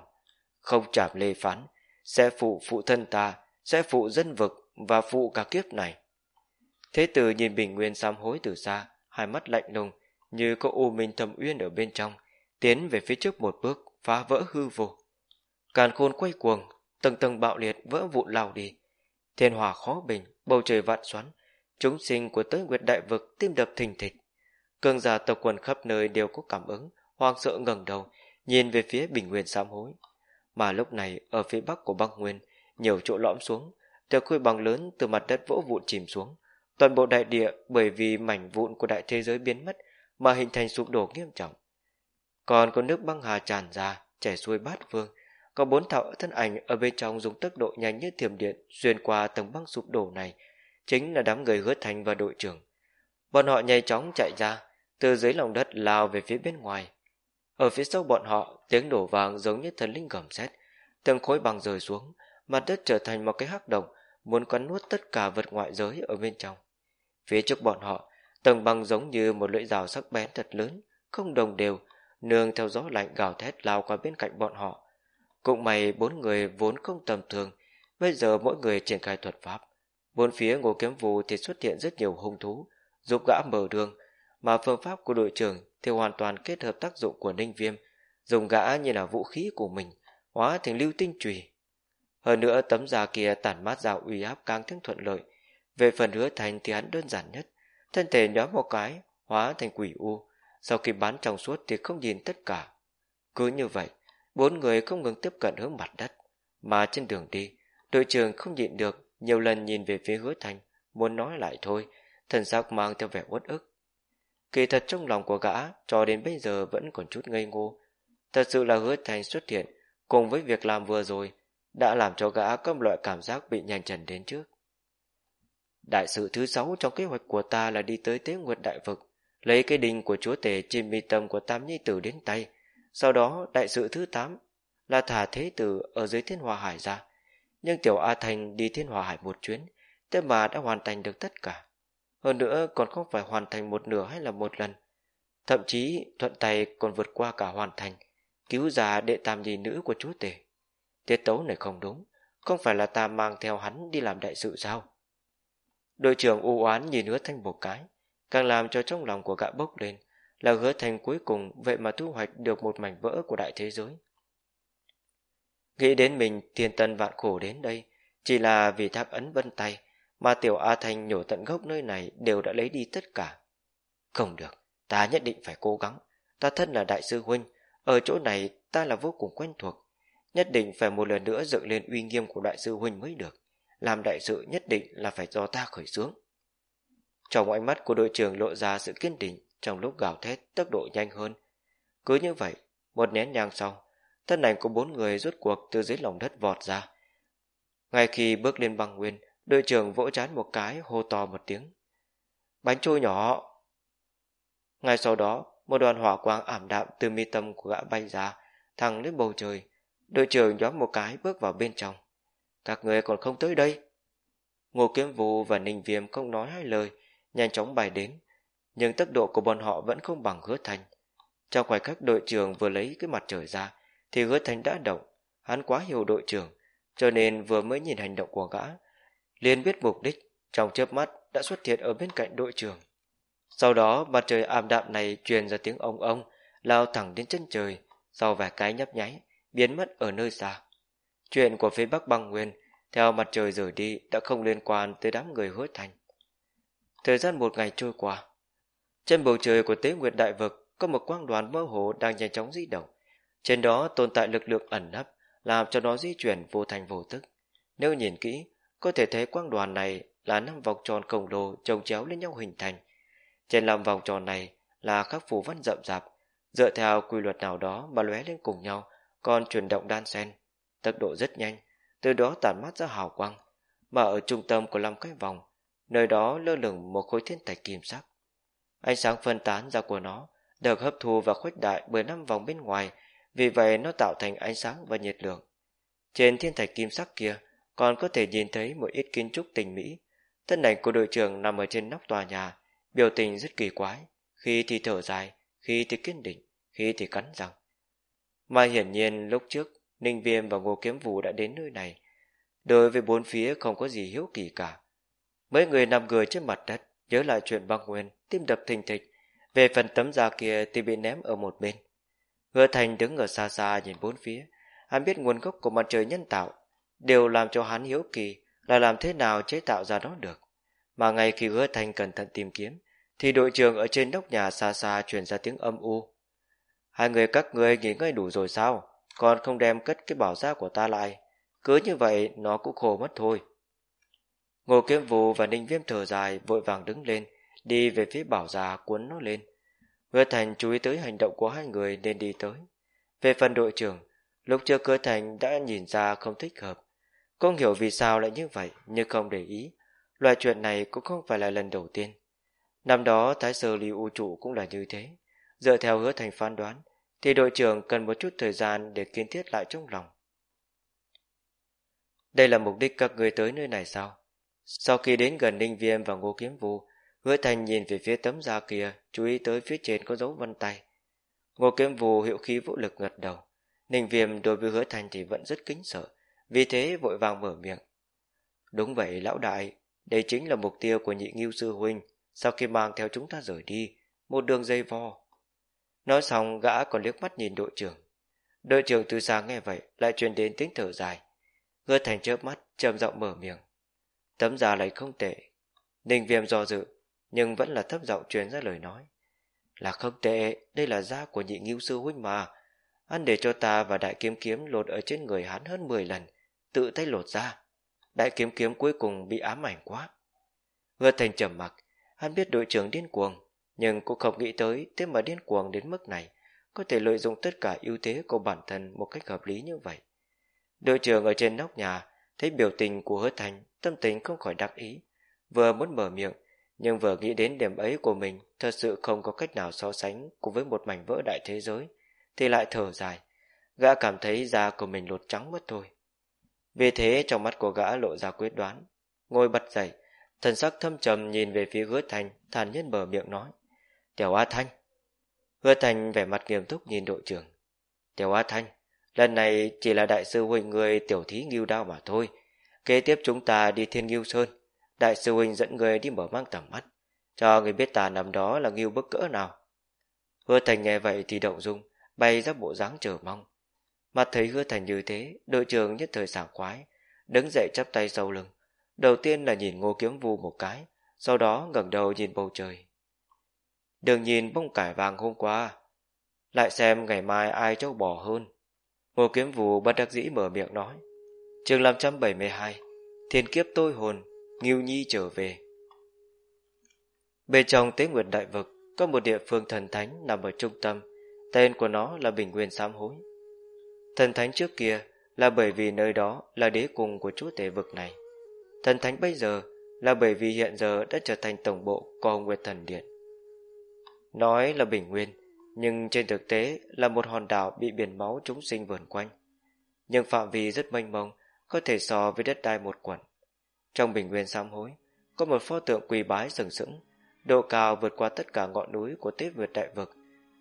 Không chạm lê phán, sẽ phụ phụ thân ta, sẽ phụ dân vực và phụ cả kiếp này. Thế tử nhìn bình nguyên sám hối từ xa, hai mắt lạnh lùng, như có u minh thầm uyên ở bên trong, tiến về phía trước một bước, phá vỡ hư vô. Càn khôn quay cuồng, tầng tầng bạo liệt vỡ vụn lao đi. Thiên hỏa khó bình, bầu trời vạn xoắn, chúng sinh của tới nguyệt đại vực tim đập thình thịch. Cường giả tộc quần khắp nơi đều có cảm ứng, hoang sợ ngẩng đầu, nhìn về phía bình nguyên sám hối. Mà lúc này, ở phía bắc của băng nguyên, nhiều chỗ lõm xuống, tờ khối bằng lớn từ mặt đất vỗ vụn chìm xuống. Toàn bộ đại địa bởi vì mảnh vụn của đại thế giới biến mất mà hình thành sụp đổ nghiêm trọng. Còn có nước băng hà tràn ra, chảy xuôi bát vương, có bốn thảo thân ảnh ở bên trong dùng tốc độ nhanh như thiểm điện xuyên qua tầng băng sụp đổ này, chính là đám người hứa thành và đội trưởng. Bọn họ nhanh chóng chạy ra, từ dưới lòng đất lao về phía bên ngoài. Ở phía sau bọn họ, tiếng đổ vàng giống như thần linh gầm xét, từng khối băng rơi xuống, mặt đất trở thành một cái hắc động, muốn cắn nuốt tất cả vật ngoại giới ở bên trong. Phía trước bọn họ, tầng băng giống như một lưỡi rào sắc bén thật lớn, không đồng đều, nương theo gió lạnh gào thét lao qua bên cạnh bọn họ, cũng may bốn người vốn không tầm thường, bây giờ mỗi người triển khai thuật pháp. Bốn phía ngô kiếm vù thì xuất hiện rất nhiều hung thú, giúp gã mở đường, mà phương pháp của đội trưởng thì hoàn toàn kết hợp tác dụng của ninh viêm, dùng gã như là vũ khí của mình, hóa thành lưu tinh trùy. Hơn nữa tấm da kia tản mát ra uy áp càng thêm thuận lợi. Về phần hứa thành thì hắn đơn giản nhất, thân thể nhóm một cái, hóa thành quỷ u, sau khi bán trong suốt thì không nhìn tất cả. Cứ như vậy, Bốn người không ngừng tiếp cận hướng mặt đất, mà trên đường đi, đội trưởng không nhịn được, nhiều lần nhìn về phía hứa thành, muốn nói lại thôi, thần sắc mang theo vẻ uất ức. Kỳ thật trong lòng của gã, cho đến bây giờ vẫn còn chút ngây ngô. Thật sự là hứa thành xuất hiện, cùng với việc làm vừa rồi, đã làm cho gã có một loại cảm giác bị nhanh trần đến trước. Đại sự thứ sáu trong kế hoạch của ta là đi tới tế nguyệt đại vực, lấy cái đình của chúa tể trên mi tâm của Tam Nhi Tử đến tay, sau đó đại sự thứ 8 là thả thế tử ở dưới thiên hòa hải ra. Nhưng tiểu A Thành đi thiên hòa hải một chuyến, thế mà đã hoàn thành được tất cả. Hơn nữa còn không phải hoàn thành một nửa hay là một lần. Thậm chí thuận tay còn vượt qua cả hoàn thành, cứu già đệ tam nhì nữ của chúa tể. Tiết tấu này không đúng, không phải là ta mang theo hắn đi làm đại sự sao? Đội trưởng u oán nhìn hứa thanh một cái, càng làm cho trong lòng của gã bốc lên, là hứa thành cuối cùng vậy mà thu hoạch được một mảnh vỡ của đại thế giới. Nghĩ đến mình thiên tân vạn khổ đến đây, chỉ là vì thác ấn vân tay, mà tiểu A Thanh nhổ tận gốc nơi này đều đã lấy đi tất cả. Không được, ta nhất định phải cố gắng, ta thân là đại sư huynh, ở chỗ này ta là vô cùng quen thuộc, nhất định phải một lần nữa dựng lên uy nghiêm của đại sư huynh mới được, làm đại sự nhất định là phải do ta khởi xướng. Trong ánh mắt của đội trưởng lộ ra sự kiên định, trong lúc gào thét tốc độ nhanh hơn. Cứ như vậy, một nén nhang sau, thân ảnh của bốn người rút cuộc từ dưới lòng đất vọt ra. Ngay khi bước lên băng nguyên, đội trưởng vỗ chán một cái hô to một tiếng. Bánh trôi nhỏ! Ngay sau đó, một đoàn hỏa quang ảm đạm từ mi tâm của gã bay ra, thẳng lên bầu trời. Đội trưởng nhóm một cái bước vào bên trong. Các người còn không tới đây. Ngô Kiếm Vũ và Ninh Viêm không nói hai lời, nhanh chóng bay đến, nhưng tốc độ của bọn họ vẫn không bằng hứa thành. Trong khoảnh khắc đội trưởng vừa lấy cái mặt trời ra, thì hứa thành đã động, hắn quá hiểu đội trưởng, cho nên vừa mới nhìn hành động của gã, liền biết mục đích, trong chớp mắt đã xuất hiện ở bên cạnh đội trưởng. Sau đó mặt trời ảm đạm này truyền ra tiếng ông ông, lao thẳng đến chân trời, sau vài cái nhấp nháy, biến mất ở nơi xa. Chuyện của phía Bắc băng nguyên, theo mặt trời rời đi đã không liên quan tới đám người hứa thành. Thời gian một ngày trôi qua, trên bầu trời của tế nguyệt đại vực, có một quang đoàn mơ hồ đang nhanh chóng di động. Trên đó tồn tại lực lượng ẩn nấp, làm cho nó di chuyển vô thành vô tức. Nếu nhìn kỹ, có thể thấy quang đoàn này là năm vòng tròn khổng lồ chồng chéo lên nhau hình thành. Trên năm vòng tròn này là các phù văn rậm rạp, dựa theo quy luật nào đó mà lóe lên cùng nhau, còn chuyển động đan xen, tốc độ rất nhanh, từ đó tản mát ra hào quang, mà ở trung tâm của năm cái vòng, nơi đó lơ lửng một khối thiên thạch kim sắc. Ánh sáng phân tán ra của nó được hấp thu và khuếch đại bởi năm vòng bên ngoài, vì vậy nó tạo thành ánh sáng và nhiệt lượng. Trên thiên thạch kim sắc kia còn có thể nhìn thấy một ít kiến trúc tình mỹ. Thân ảnh của đội trưởng nằm ở trên nóc tòa nhà, biểu tình rất kỳ quái, khi thì thở dài, khi thì kiên định, khi thì cắn răng. Mà hiển nhiên lúc trước, Ninh Viêm và Ngô Kiếm Vũ đã đến nơi này. Đối với bốn phía không có gì hiếu kỳ cả. Mấy người nằm người trên mặt đất, nhớ lại chuyện băng nguyên, tim đập thình thịch. Về phần tấm da kia thì bị ném ở một bên. Hứa Thành đứng ở xa xa nhìn bốn phía. Hắn biết nguồn gốc của mặt trời nhân tạo. Điều làm cho hắn hiếu kỳ là làm thế nào chế tạo ra nó được. Mà ngay khi hứa Thành cẩn thận tìm kiếm, thì đội trưởng ở trên nóc nhà xa xa truyền ra tiếng âm u. Hai người các ngươi nghỉ ngơi đủ rồi sao? Còn không đem cất cái bảo giá của ta lại. Cứ như vậy nó cũng khổ mất thôi. Ngô Kiếm Vũ và Ninh Viêm thở dài vội vàng đứng lên, đi về phía bảo già cuốn nó lên. Hứa Thành chú ý tới hành động của hai người nên đi tới. Về phần đội trưởng, lúc trước Hứa Thành đã nhìn ra không thích hợp. Không hiểu vì sao lại như vậy, nhưng không để ý. Loại chuyện này cũng không phải là lần đầu tiên. Năm đó Thái Sơ Lý U Trụ cũng là như thế. Dựa theo Hứa Thành phán đoán, thì đội trưởng cần một chút thời gian để kiến thiết lại trong lòng. Đây là mục đích các người tới nơi này sao? Sau khi đến gần Ninh Viêm và Ngô Kiếm Vũ, Hứa Thành nhìn về phía tấm da kia, chú ý tới phía trên có dấu vân tay. Ngô Kiếm Vũ hiệu khí vũ lực gật đầu. Ninh Viêm đối với Hứa Thành thì vẫn rất kính sợ, vì thế vội vàng mở miệng. Đúng vậy, lão đại, đây chính là mục tiêu của nhị nghiêu sư huynh, sau khi mang theo chúng ta rời đi, một đường dây vo. Nói xong gã còn liếc mắt nhìn đội trưởng. Đội trưởng từ xa nghe vậy, lại truyền đến tiếng thở dài. Hứa Thành chớp mắt, trầm giọng mở miệng. Tấm da lại không tệ. Ninh viêm do dự, nhưng vẫn là thấp giọng truyền ra lời nói. Là không tệ, đây là da của nhị nghiêu sư huynh mà. Anh để cho ta và đại kiếm kiếm lột ở trên người hắn hơn 10 lần, tự tay lột ra. Đại kiếm kiếm cuối cùng bị ám ảnh quá. Hứa thành trầm mặc, hắn biết đội trưởng điên cuồng, nhưng cũng không nghĩ tới thế mà điên cuồng đến mức này, có thể lợi dụng tất cả ưu thế của bản thân một cách hợp lý như vậy. Đội trưởng ở trên nóc nhà thấy biểu tình của hứa thành, tâm tình không khỏi đắc ý, vừa muốn mở miệng, nhưng vừa nghĩ đến điểm ấy của mình thật sự không có cách nào so sánh cùng với một mảnh vỡ đại thế giới, thì lại thở dài, gã cảm thấy da của mình lột trắng mất thôi. Vì thế trong mắt của gã lộ ra quyết đoán, ngồi bật dậy, thần sắc thâm trầm nhìn về phía hứa thành, thản nhiên mở miệng nói, Tiểu A Thanh. Hứa thành vẻ mặt nghiêm túc nhìn đội trưởng. Tiểu A Thanh, lần này chỉ là đại sư huynh người tiểu thí nghiêu đao mà thôi, Kế tiếp chúng ta đi thiên nghiêu sơn. Đại sư huynh dẫn người đi mở mang tầm mắt. Cho người biết ta nằm đó là nghiêu bức cỡ nào. Hứa thành nghe vậy thì động dung, bay ra bộ dáng chờ mong. Mặt thấy hứa thành như thế, đội trưởng nhất thời sảng khoái, đứng dậy chắp tay sau lưng. Đầu tiên là nhìn ngô kiếm vu một cái, sau đó ngẩng đầu nhìn bầu trời. Đừng nhìn bông cải vàng hôm qua, lại xem ngày mai ai châu bò hơn. Ngô kiếm vu bất đắc dĩ mở miệng nói chương 572 Thiên kiếp tôi hồn Nghiêu Nhi trở về. Bên trong tế nguyệt đại vực, Có một địa phương thần thánh nằm ở trung tâm. Tên của nó là Bình Nguyên Sám Hối. Thần thánh trước kia Là bởi vì nơi đó là đế cùng của chúa tể vực này. Thần thánh bây giờ Là bởi vì hiện giờ đã trở thành tổng bộ Của Hồng Nguyệt Thần Điện. Nói là Bình Nguyên, Nhưng trên thực tế là một hòn đảo Bị biển máu chúng sinh vườn quanh. Nhưng phạm vi rất mênh mông, có thể so với đất đai một quận. Trong bình nguyên sám hối, có một pho tượng quỳ bái sừng sững, độ cao vượt qua tất cả ngọn núi của tế vượt đại vực,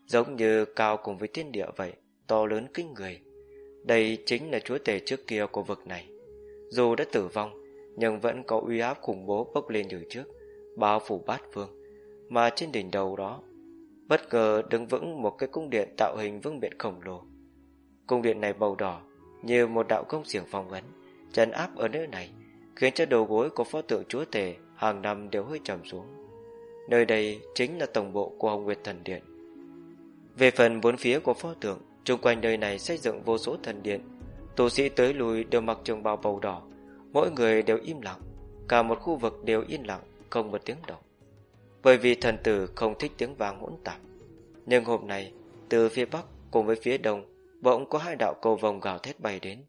giống như cao cùng với thiên địa vậy, to lớn kinh người. Đây chính là chúa tể trước kia của vực này. Dù đã tử vong, nhưng vẫn có uy áp khủng bố bốc lên từ trước, bao phủ bát phương. Mà trên đỉnh đầu đó, bất ngờ đứng vững một cái cung điện tạo hình vương miện khổng lồ. Cung điện này màu đỏ, như một đạo công xiềng phong ấn, trấn áp ở nơi này, khiến cho đầu gối của pho tượng chúa tể hàng năm đều hơi trầm xuống. Nơi đây chính là tổng bộ của Hồng Nguyệt Thần Điện. Về phần bốn phía của pho tượng, chung quanh nơi này xây dựng vô số thần điện. Tu sĩ tới lùi đều mặc trường bào bầu đỏ, mỗi người đều im lặng, cả một khu vực đều yên lặng, không một tiếng động. Bởi vì thần tử không thích tiếng vang hỗn tạp. Nhưng hôm nay, từ phía bắc cùng với phía đông, bỗng có hai đạo cầu vồng gào thét bay đến,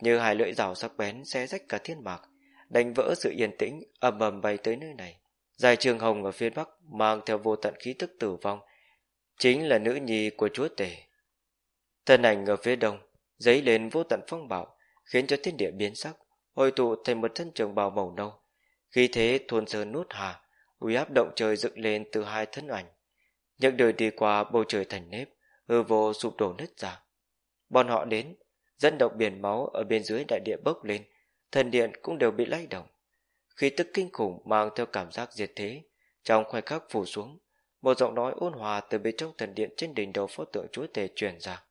như hai lưỡi rào sắc bén xé rách cả thiên mạc, đánh vỡ sự yên tĩnh, ầm ầm bay tới nơi này. Dài trường hồng ở phía bắc mang theo vô tận khí tức tử vong, chính là nữ nhi của chúa tể. Thân ảnh ở phía đông, dấy lên vô tận phong bạo, khiến cho thiên địa biến sắc, hội tụ thành một thân trường bào màu nâu. Khi thế thôn sơn nút hà, uy áp động trời dựng lên từ hai thân ảnh. Những đời đi qua bầu trời thành nếp, hư vô sụp đổ nứt ra. Bọn họ đến, dân động biển máu ở bên dưới đại địa bốc lên, thần điện cũng đều bị lay động. Khi tức kinh khủng mang theo cảm giác diệt thế, trong khoảnh khắc phủ xuống, một giọng nói ôn hòa từ bên trong thần điện trên đỉnh đầu phó tượng chúa tể truyền ra.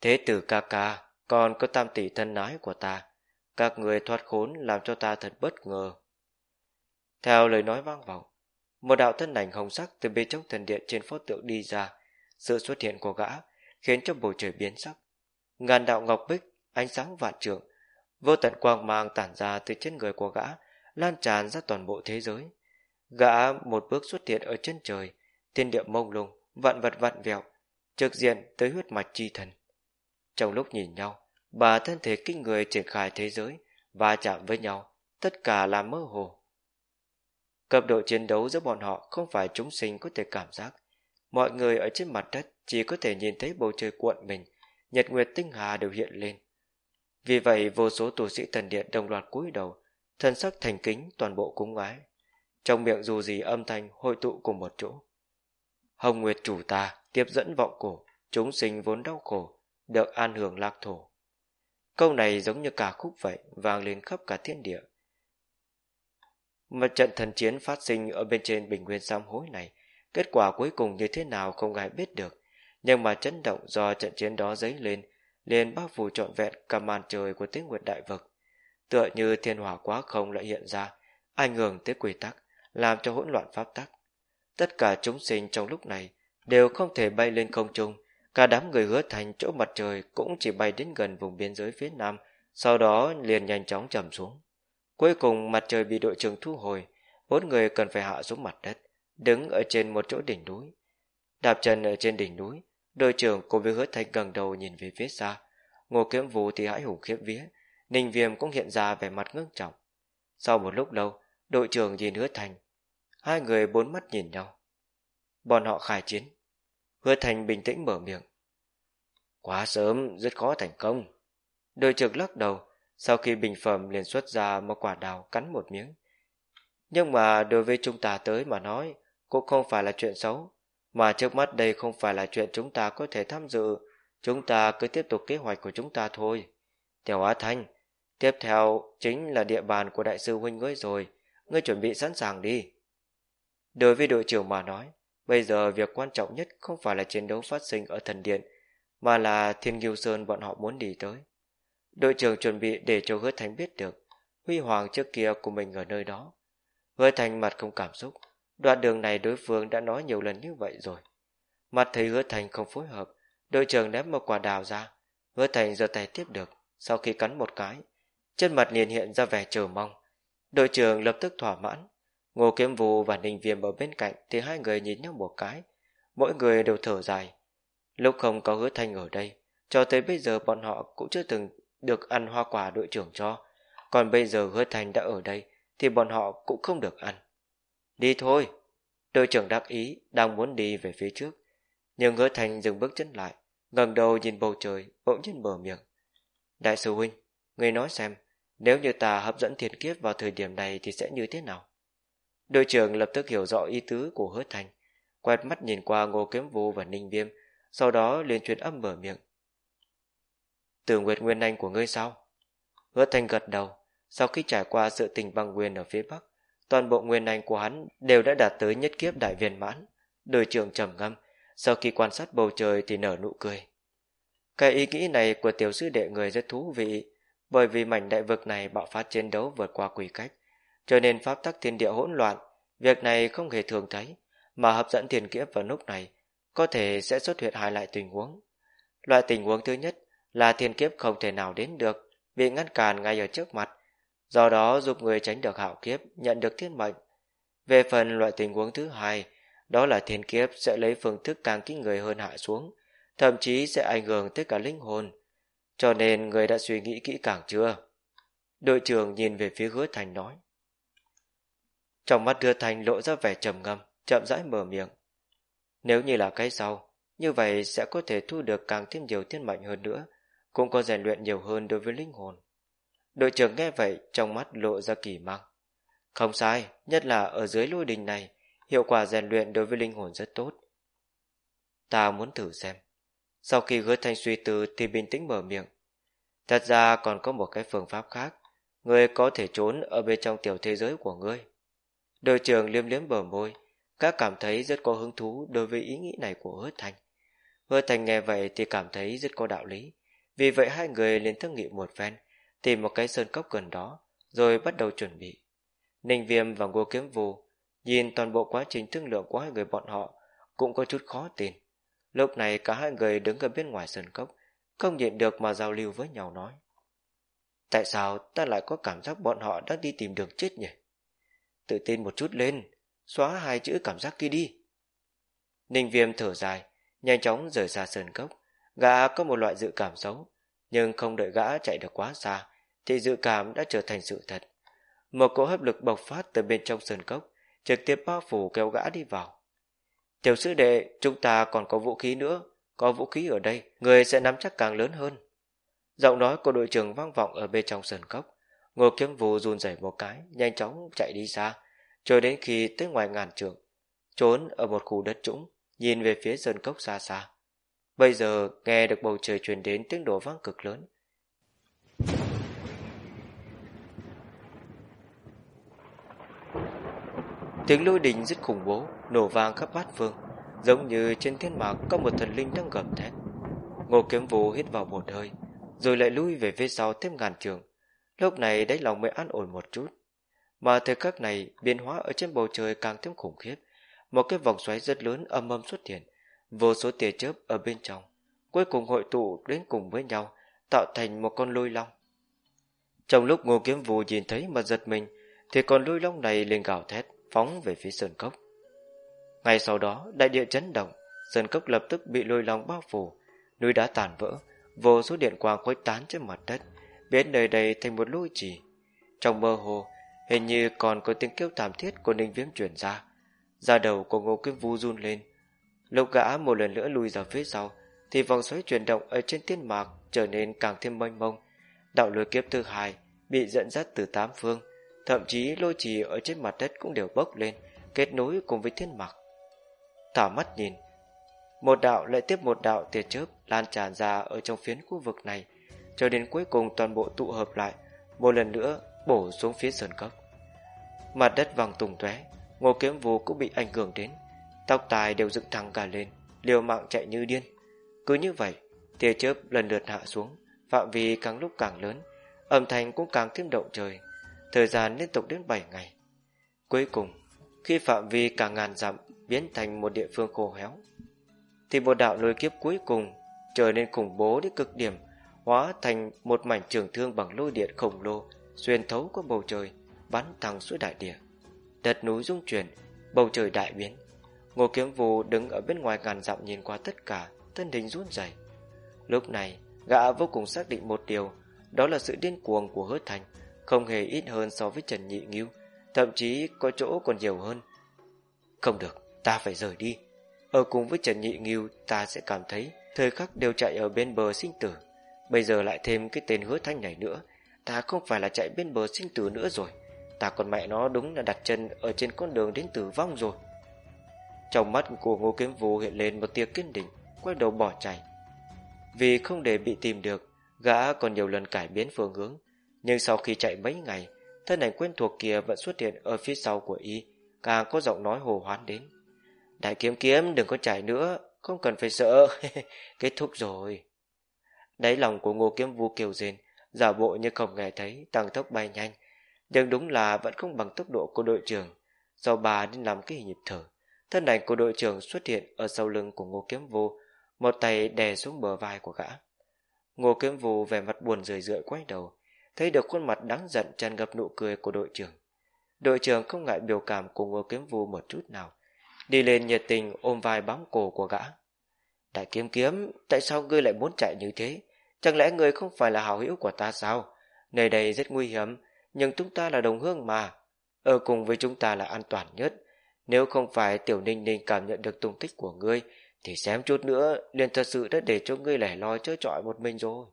Thế tử ca ca, còn có tam tỷ thân ái của ta, các người thoát khốn làm cho ta thật bất ngờ. Theo lời nói vang vọng, một đạo thân ảnh hồng sắc từ bên trong thần điện trên phó tượng đi ra, sự xuất hiện của gã khiến cho bầu trời biến sắc. Ngàn đạo ngọc bích, ánh sáng vạn trượng, vô tận quang mang tản ra từ trên người của gã, lan tràn ra toàn bộ thế giới. Gã một bước xuất hiện ở chân trời, thiên địa mông lung, vạn vật vạn vẹo, trực diện tới huyết mạch chi thần. Trong lúc nhìn nhau, bà thân thể kinh người triển khai thế giới, và chạm với nhau, tất cả là mơ hồ. Cấp độ chiến đấu giữa bọn họ không phải chúng sinh có thể cảm giác. Mọi người ở trên mặt đất chỉ có thể nhìn thấy bầu trời cuộn mình, nhật nguyệt tinh hà đều hiện lên. Vì vậy vô số tu sĩ thần điện đồng loạt cúi đầu, thân sắc thành kính toàn bộ cúng ái. Trong miệng dù gì âm thanh hội tụ cùng một chỗ. Hồng Nguyệt chủ ta tiếp dẫn vọng cổ, chúng sinh vốn đau khổ, được an hưởng lạc thổ. Câu này giống như cả khúc vậy, vang lên khắp cả thiên địa. Mặt trận thần chiến phát sinh ở bên trên bình nguyên sám hối này, kết quả cuối cùng như thế nào không ai biết được, nhưng mà chấn động do trận chiến đó dấy lên, liền bao phủ trọn vẹn cả màn trời của Tế nguyệt đại vực. Tựa như thiên hỏa quá không lại hiện ra, ảnh hưởng tới quy tắc, làm cho hỗn loạn pháp tắc. Tất cả chúng sinh trong lúc này đều không thể bay lên không trung, cả đám người hứa thành chỗ mặt trời cũng chỉ bay đến gần vùng biên giới phía nam, sau đó liền nhanh chóng trầm xuống. Cuối cùng mặt trời bị đội trưởng thu hồi, bốn người cần phải hạ xuống mặt đất, đứng ở trên một chỗ đỉnh núi. Đạp chân ở trên đỉnh núi, đội trưởng cùng với hứa thành gần đầu nhìn về phía xa. Ngô kiếm vũ thì hãi hùng khiếp vía, ninh viêm cũng hiện ra vẻ mặt ngưng trọng. Sau một lúc lâu, đội trưởng nhìn hứa thành. Hai người bốn mắt nhìn nhau. Bọn họ khai chiến. Hứa thành bình tĩnh mở miệng. Quá sớm, rất khó thành công. Đội trưởng lắc đầu, sau khi bình phẩm liền xuất ra một quả đào cắn một miếng. Nhưng mà đối với chúng ta tới mà nói, cũng không phải là chuyện xấu. Mà trước mắt đây không phải là chuyện chúng ta có thể tham dự. Chúng ta cứ tiếp tục kế hoạch của chúng ta thôi. Tiểu Á Thanh, tiếp theo chính là địa bàn của đại sư huynh ngươi rồi. Ngươi chuẩn bị sẵn sàng đi. Đối với đội trưởng mà nói, bây giờ việc quan trọng nhất không phải là chiến đấu phát sinh ở thần điện, mà là thiên nghiêu sơn bọn họ muốn đi tới. Đội trưởng chuẩn bị để cho hứa thành biết được huy hoàng trước kia của mình ở nơi đó. Hứa thành mặt không cảm xúc, đoạn đường này đối phương đã nói nhiều lần như vậy rồi. Mặt thấy hứa thành không phối hợp, đội trưởng ném một quả đào ra, hứa thành giơ tay tiếp được, sau khi cắn một cái, chân mặt liền hiện ra vẻ chờ mong. Đội trưởng lập tức thỏa mãn, Ngô Kiếm Vũ và Ninh Viêm ở bên cạnh thì hai người nhìn nhau một cái, mỗi người đều thở dài. Lúc không có hứa thành ở đây, cho tới bây giờ bọn họ cũng chưa từng được ăn hoa quả đội trưởng cho, còn bây giờ hứa thành đã ở đây thì bọn họ cũng không được ăn. Đi thôi! Đội trưởng đắc ý đang muốn đi về phía trước, nhưng hứa thành dừng bước chân lại, ngẩng đầu nhìn bầu trời, bỗng nhiên mở miệng. Đại sư huynh, người nói xem, nếu như ta hấp dẫn thiên kiếp vào thời điểm này thì sẽ như thế nào? Đội trưởng lập tức hiểu rõ ý tứ của hứa thành, quét mắt nhìn qua ngô kiếm vũ và ninh viêm, sau đó liền truyền âm mở miệng. Từ Nguyệt Nguyên Anh của ngươi sao? Hứa Thành gật đầu, sau khi trải qua sự tình băng nguyên ở phía Bắc, toàn bộ Nguyên Anh của hắn đều đã đạt tới nhất kiếp đại viên mãn. Đội trưởng trầm ngâm, sau khi quan sát bầu trời thì nở nụ cười. Cái ý nghĩ này của tiểu sư đệ người rất thú vị, bởi vì mảnh đại vực này bạo phát chiến đấu vượt qua quy cách, cho nên pháp tắc thiên địa hỗn loạn, việc này không hề thường thấy, mà hấp dẫn thiên kiếp vào lúc này, có thể sẽ xuất hiện hai loại tình huống. Loại tình huống thứ nhất là thiên kiếp không thể nào đến được, bị ngăn cản ngay ở trước mặt, do đó giúp người tránh được hạo kiếp, nhận được thiên mệnh. Về phần loại tình huống thứ hai, đó là thiên kiếp sẽ lấy phương thức càng kinh người hơn hạ xuống, thậm chí sẽ ảnh hưởng tới cả linh hồn. Cho nên người đã suy nghĩ kỹ càng chưa? Đội trưởng nhìn về phía hứa thành nói. Trong mắt hứa thành lộ ra vẻ trầm ngâm, chậm rãi mở miệng. Nếu như là cái sau, như vậy sẽ có thể thu được càng thêm nhiều thiên mệnh hơn nữa, cũng có rèn luyện nhiều hơn đối với linh hồn. Đội trưởng nghe vậy trong mắt lộ ra kỳ mang. Không sai, nhất là ở dưới lôi đình này, hiệu quả rèn luyện đối với linh hồn rất tốt. Ta muốn thử xem. Sau khi hứa thanh suy tư thì bình tĩnh mở miệng. Thật ra còn có một cái phương pháp khác. Ngươi có thể trốn ở bên trong tiểu thế giới của ngươi. Đội trưởng liêm liếm bờ môi, các cảm thấy rất có hứng thú đối với ý nghĩ này của hứa thanh. Hứa thanh nghe vậy thì cảm thấy rất có đạo lý. Vì vậy hai người liền thương nghị một phen, tìm một cái sơn cốc gần đó, rồi bắt đầu chuẩn bị. Ninh Viêm và Ngô Kiếm Vù nhìn toàn bộ quá trình thương lượng của hai người bọn họ cũng có chút khó tin. Lúc này cả hai người đứng ở bên ngoài sơn cốc, không nhịn được mà giao lưu với nhau nói. Tại sao ta lại có cảm giác bọn họ đang đi tìm đường chết nhỉ? Tự tin một chút lên, xóa hai chữ cảm giác kia đi. Ninh Viêm thở dài, nhanh chóng rời xa sơn cốc. Gã có một loại dự cảm xấu, nhưng không đợi gã chạy được quá xa, thì dự cảm đã trở thành sự thật. Một cỗ hấp lực bộc phát từ bên trong sơn cốc, trực tiếp bao phủ kéo gã đi vào. Tiểu sư đệ, chúng ta còn có vũ khí nữa, có vũ khí ở đây, người sẽ nắm chắc càng lớn hơn. Giọng nói của đội trưởng vang vọng ở bên trong sơn cốc. Ngô kiếm vù run rẩy một cái, nhanh chóng chạy đi xa, cho đến khi tới ngoài ngàn trượng, trốn ở một khu đất trũng, nhìn về phía sơn cốc xa xa. Bây giờ nghe được bầu trời truyền đến tiếng đổ vang cực lớn. Tiếng lôi đình rất khủng bố, nổ vang khắp bát phương, giống như trên thiên mạc có một thần linh đang gầm thét. Ngô kiếm vũ hít vào một hơi, rồi lại lui về phía sau thêm ngàn trường. Lúc này đáy lòng mới an ổn một chút. Mà thời khắc này, biến hóa ở trên bầu trời càng thêm khủng khiếp. Một cái vòng xoáy rất lớn âm âm xuất hiện, vô số tia chớp ở bên trong, cuối cùng hội tụ đến cùng với nhau, tạo thành một con lôi long. Trong lúc Ngô Kiếm Vũ nhìn thấy mà giật mình, thì con lôi long này liền gào thét, phóng về phía sơn cốc. Ngay sau đó, đại địa chấn động, sơn cốc lập tức bị lôi long bao phủ, núi đá tàn vỡ, vô số điện quang khuếch tán trên mặt đất, biến nơi đây thành một lôi trì. Trong mơ hồ, hình như còn có tiếng kêu thảm thiết của Ninh Viêm truyền ra. Da đầu của Ngô Kiếm Vu run lên. Lúc gã một lần nữa lùi ra phía sau, thì vòng xoáy chuyển động ở trên tiên mạc trở nên càng thêm mênh mông. Đạo lôi kiếp thứ hai bị dẫn dắt từ tám phương, thậm chí lôi trì ở trên mặt đất cũng đều bốc lên, kết nối cùng với thiên mặc Thả mắt nhìn, một đạo lại tiếp một đạo tia chớp lan tràn ra ở trong phiến khu vực này, cho đến cuối cùng toàn bộ tụ hợp lại, một lần nữa bổ xuống phía sơn cốc. Mặt đất vàng tùng tóe, Ngô Kiếm Vũ cũng bị ảnh hưởng đến, tóc tài đều dựng thẳng cả lên, liều mạng chạy như điên. Cứ như vậy, tia chớp lần lượt hạ xuống, phạm vi càng lúc càng lớn, âm thanh cũng càng thêm động trời, thời gian liên tục đến 7 ngày. Cuối cùng, khi phạm vi cả ngàn dặm biến thành một địa phương khô héo, thì một đạo lôi kiếp cuối cùng trở nên khủng bố đến cực điểm, hóa thành một mảnh trường thương bằng lôi điện khổng lồ xuyên thấu qua bầu trời, bắn thẳng xuống đại địa. Đất núi rung chuyển, bầu trời đại biến. Ngô Kiếm Vũ đứng ở bên ngoài ngàn dặm nhìn qua tất cả, thân hình run rẩy. Lúc này, gã vô cùng xác định một điều, đó là sự điên cuồng của Hứa Thành, không hề ít hơn so với Trần Nhị Nghiêu, thậm chí có chỗ còn nhiều hơn. Không được, ta phải rời đi. Ở cùng với Trần Nhị Nghiêu, ta sẽ cảm thấy thời khắc đều chạy ở bên bờ sinh tử. Bây giờ lại thêm cái tên Hứa Thanh này nữa, ta không phải là chạy bên bờ sinh tử nữa rồi. Ta còn mẹ nó đúng là đặt chân ở trên con đường đến tử vong rồi. Trong mắt của Ngô Kiếm Vũ hiện lên một tia kiên định, quay đầu bỏ chạy. Vì không để bị tìm được, gã còn nhiều lần cải biến phương hướng, nhưng sau khi chạy mấy ngày, thân ảnh quen thuộc kia vẫn xuất hiện ở phía sau của y, càng có giọng nói hồ hoán đến. Đại kiếm kiếm đừng có chạy nữa, không cần phải sợ, kết thúc rồi. Đáy lòng của ngô kiếm vu kiều rên, giả bộ như không nghe thấy, tăng tốc bay nhanh, nhưng đúng là vẫn không bằng tốc độ của đội trưởng, do bà nên làm cái nhịp thở, thân ảnh của đội trưởng xuất hiện ở sau lưng của Ngô Kiếm vu, một tay đè xuống bờ vai của gã. Ngô Kiếm vu vẻ mặt buồn rười rượi quay đầu, thấy được khuôn mặt đáng giận tràn ngập nụ cười của đội trưởng. Đội trưởng không ngại biểu cảm của Ngô Kiếm vu một chút nào, đi lên nhiệt tình ôm vai bám cổ của gã. Đại kiếm kiếm, tại sao ngươi lại muốn chạy như thế? Chẳng lẽ ngươi không phải là hảo hữu của ta sao? Nơi đây rất nguy hiểm, nhưng chúng ta là đồng hương mà. Ở cùng với chúng ta là an toàn nhất. Nếu không phải tiểu ninh ninh cảm nhận được tung tích của ngươi, thì xem chút nữa liền thật sự đã để cho ngươi lẻ loi chơi trọi một mình rồi.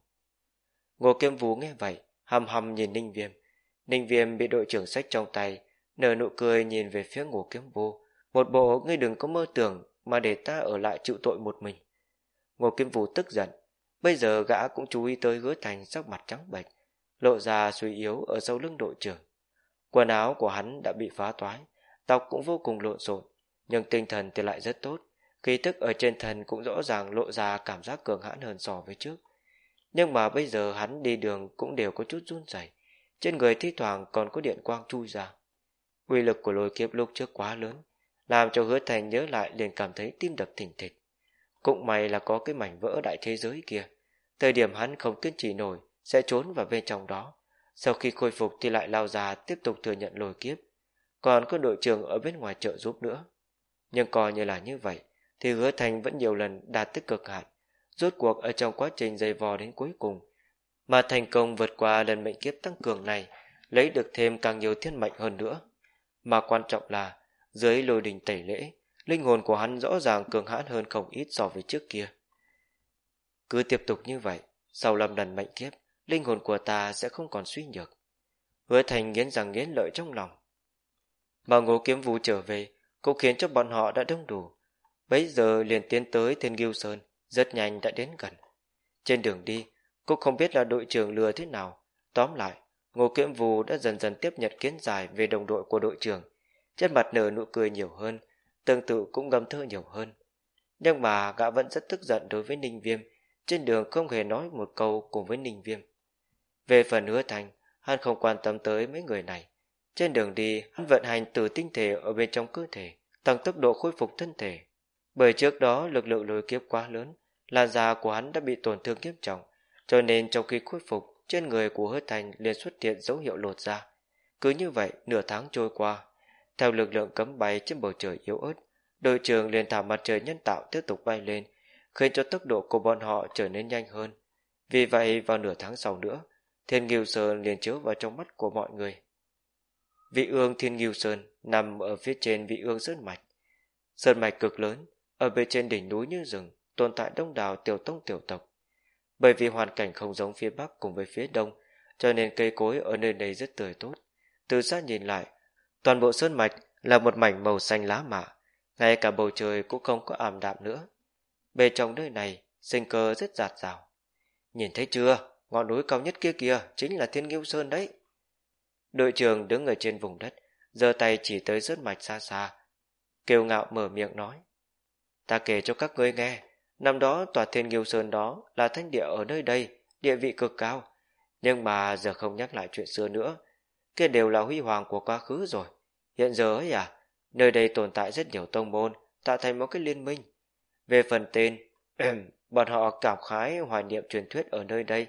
Ngô Kiếm Vũ nghe vậy, hầm hầm nhìn Ninh Viêm. Ninh Viêm bị đội trưởng sách trong tay, nở nụ cười nhìn về phía Ngô Kiếm vô. Một bộ ngươi đừng có mơ tưởng mà để ta ở lại chịu tội một mình. Ngô Kiếm Vũ tức giận, bây giờ gã cũng chú ý tới hứa thành sắc mặt trắng bệch, lộ ra suy yếu ở sau lưng đội trưởng. Quần áo của hắn đã bị phá toái, tóc cũng vô cùng lộn xộn, nhưng tinh thần thì lại rất tốt, khí tức ở trên thần cũng rõ ràng lộ ra cảm giác cường hãn hơn so với trước. Nhưng mà bây giờ hắn đi đường cũng đều có chút run rẩy, trên người thi thoảng còn có điện quang chui ra. Uy lực của lôi kiếp lúc trước quá lớn, làm cho hứa thành nhớ lại liền cảm thấy tim đập thình thịch. Cũng may là có cái mảnh vỡ đại thế giới kia. Thời điểm hắn không kiên trì nổi, sẽ trốn vào bên trong đó. Sau khi khôi phục thì lại lao ra tiếp tục thừa nhận lôi kiếp. Còn có đội trưởng ở bên ngoài trợ giúp nữa. Nhưng coi như là như vậy, thì hứa thành vẫn nhiều lần đạt tới cực hạn. Rốt cuộc ở trong quá trình dày vò đến cuối cùng, mà thành công vượt qua lần mệnh kiếp tăng cường này, lấy được thêm càng nhiều thiên mệnh hơn nữa. Mà quan trọng là, dưới lôi đình tẩy lễ, linh hồn của hắn rõ ràng cường hãn hơn không ít so với trước kia. Cứ tiếp tục như vậy, sau lâm lần mệnh kiếp, linh hồn của ta sẽ không còn suy nhược. Hứa thành nghiến rằng nghiến lợi trong lòng. Mà ngô kiếm vũ trở về, cũng khiến cho bọn họ đã đông đủ. Bấy giờ liền tiến tới thiên Ghiêu Sơn, rất nhanh đã đến gần. Trên đường đi, cô không biết là đội trưởng lừa thế nào. Tóm lại, Ngô Kiệm Vũ đã dần dần tiếp nhận kiến giải về đồng đội của đội trưởng. Trên mặt nở nụ cười nhiều hơn, tương tự cũng ngâm thơ nhiều hơn. Nhưng mà gã vẫn rất tức giận đối với Ninh Viêm, trên đường không hề nói một câu cùng với Ninh Viêm. Về phần hứa thành, hắn không quan tâm tới mấy người này. Trên đường đi, hắn vận hành từ tinh thể ở bên trong cơ thể, tăng tốc độ khôi phục thân thể. Bởi trước đó lực lượng lôi kiếp quá lớn, làn da của hắn đã bị tổn thương nghiêm trọng, cho nên trong khi khôi phục, trên người của hứa thành liền xuất hiện dấu hiệu lột da Cứ như vậy, nửa tháng trôi qua, theo lực lượng cấm bay trên bầu trời yếu ớt, đội trưởng liền thả mặt trời nhân tạo tiếp tục bay lên, khiến cho tốc độ của bọn họ trở nên nhanh hơn. Vì vậy, vào nửa tháng sau nữa, Thiên Nghiêu Sơn liền chiếu vào trong mắt của mọi người. Vị ương Thiên Nghiêu Sơn nằm ở phía trên vị ương Sơn Mạch. Sơn Mạch cực lớn, ở bên trên đỉnh núi như rừng, tồn tại đông đảo tiểu tông tiểu tộc. Bởi vì hoàn cảnh không giống phía Bắc cùng với phía Đông, cho nên cây cối ở nơi này rất tươi tốt. Từ xa nhìn lại, toàn bộ Sơn Mạch là một mảnh màu xanh lá mạ, ngay cả bầu trời cũng không có ảm đạm nữa. Bề trong nơi này, sinh cơ rất giạt rào. Nhìn thấy chưa, ngọn núi cao nhất kia kìa chính là Thiên Nghiêu Sơn đấy. Đội trưởng đứng ở trên vùng đất, giơ tay chỉ tới sơn mạch xa xa. Kiều ngạo mở miệng nói. Ta kể cho các ngươi nghe, năm đó tòa Thiên Nghiêu Sơn đó là thanh địa ở nơi đây, địa vị cực cao. Nhưng mà giờ không nhắc lại chuyện xưa nữa. Kia đều là huy hoàng của quá khứ rồi. Hiện giờ ấy à, nơi đây tồn tại rất nhiều tông môn, tạo thành một cái liên minh. Về phần tên, bọn họ cảm khái hoài niệm truyền thuyết ở nơi đây,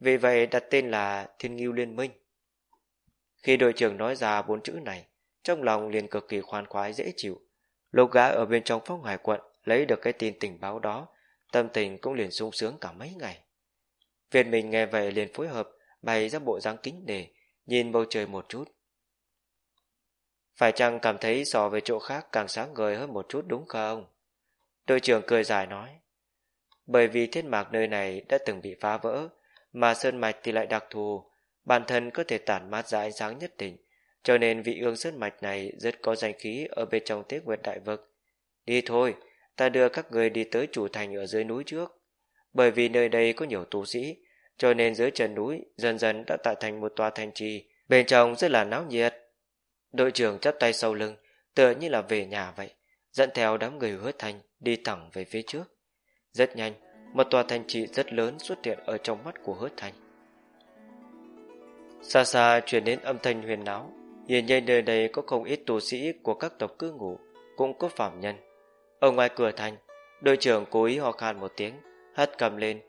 vì vậy đặt tên là Thiên Nghiêu Liên Minh. Khi đội trưởng nói ra bốn chữ này, trong lòng liền cực kỳ khoan khoái dễ chịu. Lục gã ở bên trong phong hải quận lấy được cái tin tình báo đó, tâm tình cũng liền sung sướng cả mấy ngày. Viên mình nghe vậy liền phối hợp, bày ra bộ dáng kính để, nhìn bầu trời một chút. Phải chăng cảm thấy so với chỗ khác càng sáng ngời hơn một chút đúng không? Đội trưởng cười dài nói. Bởi vì thiết mạc nơi này đã từng bị phá vỡ, mà sơn mạch thì lại đặc thù, bản thân có thể tản mát ra ánh sáng nhất định, cho nên vị ương sơn mạch này rất có danh khí ở bên trong tiết nguyệt đại vực. Đi thôi, ta đưa các người đi tới chủ thành ở dưới núi trước. Bởi vì nơi đây có nhiều tu sĩ, cho nên dưới chân núi dần dần đã tạo thành một tòa thành trì, bên trong rất là náo nhiệt. Đội trưởng chắp tay sau lưng, tựa như là về nhà vậy, dẫn theo đám người hứa thành đi thẳng về phía trước. Rất nhanh, một tòa thành trì rất lớn xuất hiện ở trong mắt của hứa thành. Xa xa truyền đến âm thanh huyền náo, hiển nhiên nơi đây có không ít tu sĩ của các tộc cư ngụ. cũng có phạm nhân. Ở ngoài cửa thành, đội trưởng cố ý ho khan một tiếng, hất cầm lên,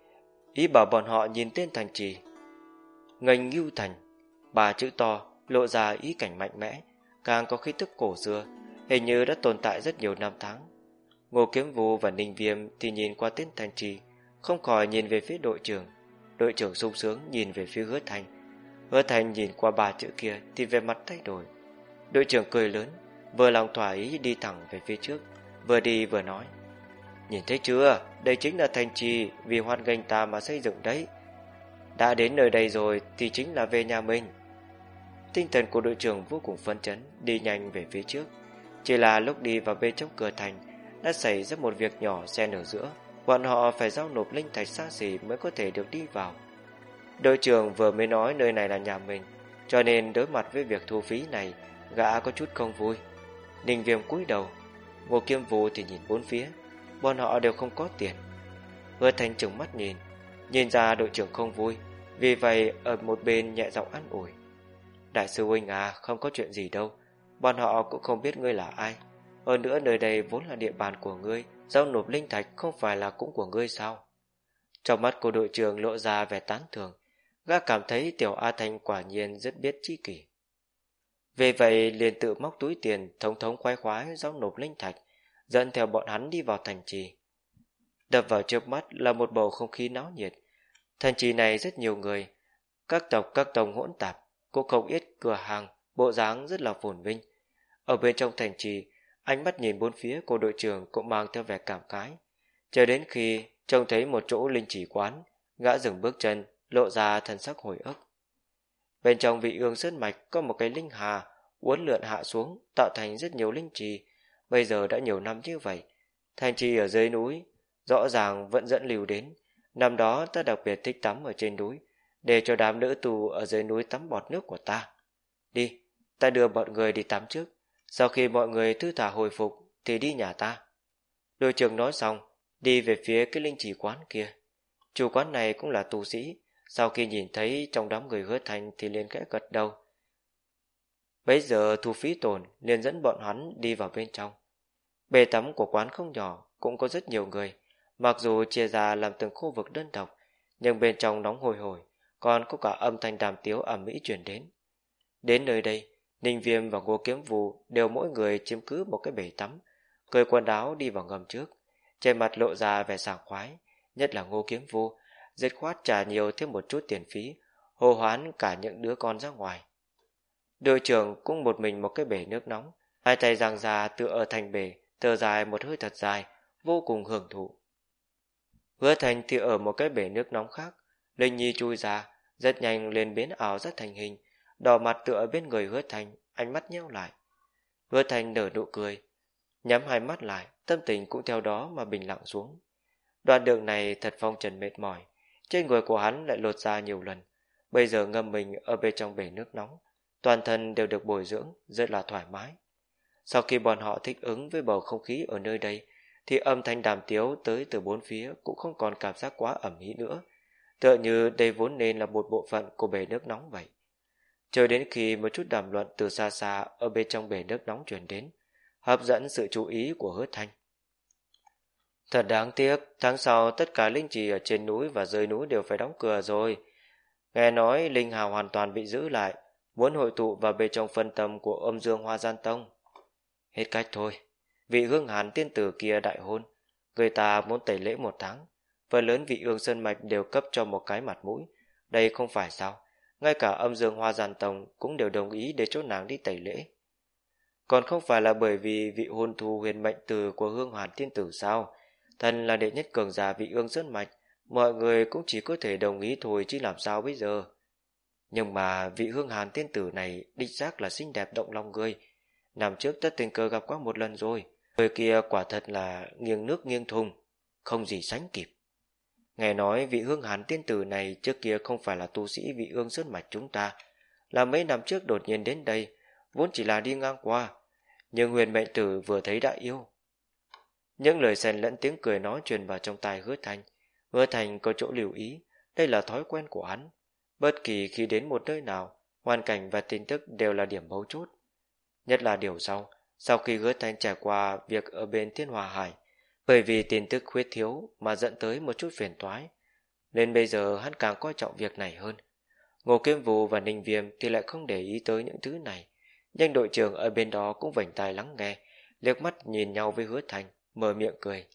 ý bảo bọn họ nhìn tên thành trì. Ngành ngưu thành, ba chữ to, lộ ra ý cảnh mạnh mẽ, càng có khí tức cổ xưa, hình như đã tồn tại rất nhiều năm tháng. Ngô Kiếm Vũ và Ninh Viêm thì nhìn qua tên thành trì, không khỏi nhìn về phía đội trưởng. Đội trưởng sung sướng nhìn về phía hứa thành. Hứa thành nhìn qua ba chữ kia thì về mặt thay đổi. Đội trưởng cười lớn, vừa lòng thỏa ý đi thẳng về phía trước, vừa đi vừa nói. Nhìn thấy chưa, đây chính là thành trì vì hoan nghênh ta mà xây dựng đấy. Đã đến nơi đây rồi thì chính là về nhà mình. Tinh thần của đội trưởng vô cùng phấn chấn, đi nhanh về phía trước. Chỉ là lúc đi vào bên trong cửa thành, đã xảy ra một việc nhỏ xen ở giữa. Bọn họ phải giao nộp linh thạch xa xỉ mới có thể được đi vào. Đội trưởng vừa mới nói nơi này là nhà mình, cho nên đối mặt với việc thu phí này, gã có chút không vui. Ninh viêm cúi đầu, Ngô Kiêm Vũ thì nhìn bốn phía, bọn họ đều không có tiền. Hứa Thành trừng mắt nhìn, nhìn ra đội trưởng không vui, vì vậy ở một bên nhẹ giọng ăn ủi. Đại sư huynh à, không có chuyện gì đâu, bọn họ cũng không biết ngươi là ai. Hơn nữa nơi đây vốn là địa bàn của ngươi, giao nộp linh thạch không phải là cũng của ngươi sao? Trong mắt của đội trưởng lộ ra vẻ tán thường, gã cảm thấy tiểu A Thanh quả nhiên rất biết chi kỷ. Về vậy liền tự móc túi tiền thống thống khoái khoái giao nộp linh thạch, dẫn theo bọn hắn đi vào thành trì. Đập vào trước mắt là một bầu không khí náo nhiệt. Thành trì này rất nhiều người, các tộc các tông hỗn tạp, cũng không ít cửa hàng, bộ dáng rất là phồn vinh. Ở bên trong thành trì, ánh mắt nhìn bốn phía của đội trưởng cũng mang theo vẻ cảm khái. Chờ đến khi trông thấy một chỗ linh chỉ quán, gã dừng bước chân, lộ ra thần sắc hồi ức. Bên trong vị ương sơn mạch có một cái linh hà uốn lượn hạ xuống, tạo thành rất nhiều linh trì. Bây giờ đã nhiều năm như vậy. Thành trì ở dưới núi, rõ ràng vẫn dẫn lưu đến. Năm đó ta đặc biệt thích tắm ở trên núi, để cho đám nữ tù ở dưới núi tắm bọt nước của ta. Đi, ta đưa bọn người đi tắm trước. Sau khi mọi người thư thả hồi phục, thì đi nhà ta. Đội trưởng nói xong, đi về phía cái linh chỉ quán kia. Chủ quán này cũng là tu sĩ, sau khi nhìn thấy trong đám người hứa thành thì liền kẽ gật đầu. Bây giờ thu phí tổn liền dẫn bọn hắn đi vào bên trong. Bề tắm của quán không nhỏ, cũng có rất nhiều người. Mặc dù chia ra làm từng khu vực đơn độc, nhưng bên trong nóng hồi hồi, còn có cả âm thanh đàm tiếu ẩm mỹ chuyển đến. Đến nơi đây, Ninh Viêm và Ngô Kiếm Vũ đều mỗi người chiếm cứ một cái bể tắm, cởi quần áo đi vào ngầm trước, trên mặt lộ ra vẻ sảng khoái, nhất là Ngô Kiếm Vũ, dứt khoát trả nhiều thêm một chút tiền phí, hồ hoán cả những đứa con ra ngoài. Đội trưởng cũng một mình một cái bể nước nóng, hai tay giang ra tựa ở thành bể, thở dài một hơi thật dài, vô cùng hưởng thụ. Hứa thành thì ở một cái bể nước nóng khác, Linh Nhi chui ra, rất nhanh lên biến ảo rất thành hình, đỏ mặt tựa bên người hứa thành, ánh mắt nheo lại. Hứa thành nở nụ cười, nhắm hai mắt lại, tâm tình cũng theo đó mà bình lặng xuống. Đoạn đường này thật phong trần mệt mỏi, trên người của hắn lại lột ra nhiều lần, bây giờ ngâm mình ở bên trong bể nước nóng, toàn thân đều được bồi dưỡng, rất là thoải mái. Sau khi bọn họ thích ứng với bầu không khí ở nơi đây, thì âm thanh đàm tiếu tới từ bốn phía cũng không còn cảm giác quá ẩm ý nữa, tựa như đây vốn nên là một bộ phận của bể nước nóng vậy. Chờ đến khi một chút đàm luận từ xa xa ở bên trong bể nước nóng truyền đến, hấp dẫn sự chú ý của hứa thanh. Thật đáng tiếc, tháng sau tất cả linh trì ở trên núi và dưới núi đều phải đóng cửa rồi. Nghe nói linh hào hoàn toàn bị giữ lại, muốn hội tụ vào bên trong phân tâm của âm dương hoa gian tông. Hết cách thôi, vị hương hàn tiên tử kia đại hôn, người ta muốn tẩy lễ một tháng, phần lớn vị ương sơn mạch đều cấp cho một cái mặt mũi, đây không phải sao, ngay cả âm dương hoa gian tông cũng đều đồng ý để chỗ nàng đi tẩy lễ. Còn không phải là bởi vì vị hôn thu huyền mệnh tử của hương hoàn tiên tử sao, Thần là đệ nhất cường giả vị ương sơn mạch, mọi người cũng chỉ có thể đồng ý thôi chứ làm sao bây giờ. Nhưng mà vị hương hàn tiên tử này đích xác là xinh đẹp động lòng người. Năm trước tất tình cờ gặp qua một lần rồi. Người kia quả thật là nghiêng nước nghiêng thùng, không gì sánh kịp. Nghe nói vị hương hàn tiên tử này trước kia không phải là tu sĩ vị ương sơn mạch chúng ta, là mấy năm trước đột nhiên đến đây, vốn chỉ là đi ngang qua. Nhưng huyền mệnh tử vừa thấy đã yêu, những lời xen lẫn tiếng cười nói truyền vào trong tai hứa thành. Hứa thành có chỗ lưu ý, đây là thói quen của hắn. Bất kỳ khi đến một nơi nào, hoàn cảnh và tin tức đều là điểm mấu chốt. Nhất là điều sau, sau khi hứa thành trải qua việc ở bên Thiên Hòa Hải, bởi vì tin tức khuyết thiếu mà dẫn tới một chút phiền toái, nên bây giờ hắn càng coi trọng việc này hơn. Ngô Kiếm Vũ và Ninh Viêm thì lại không để ý tới những thứ này, nhưng đội trưởng ở bên đó cũng vảnh tai lắng nghe, liếc mắt nhìn nhau với hứa thành, mở miệng cười.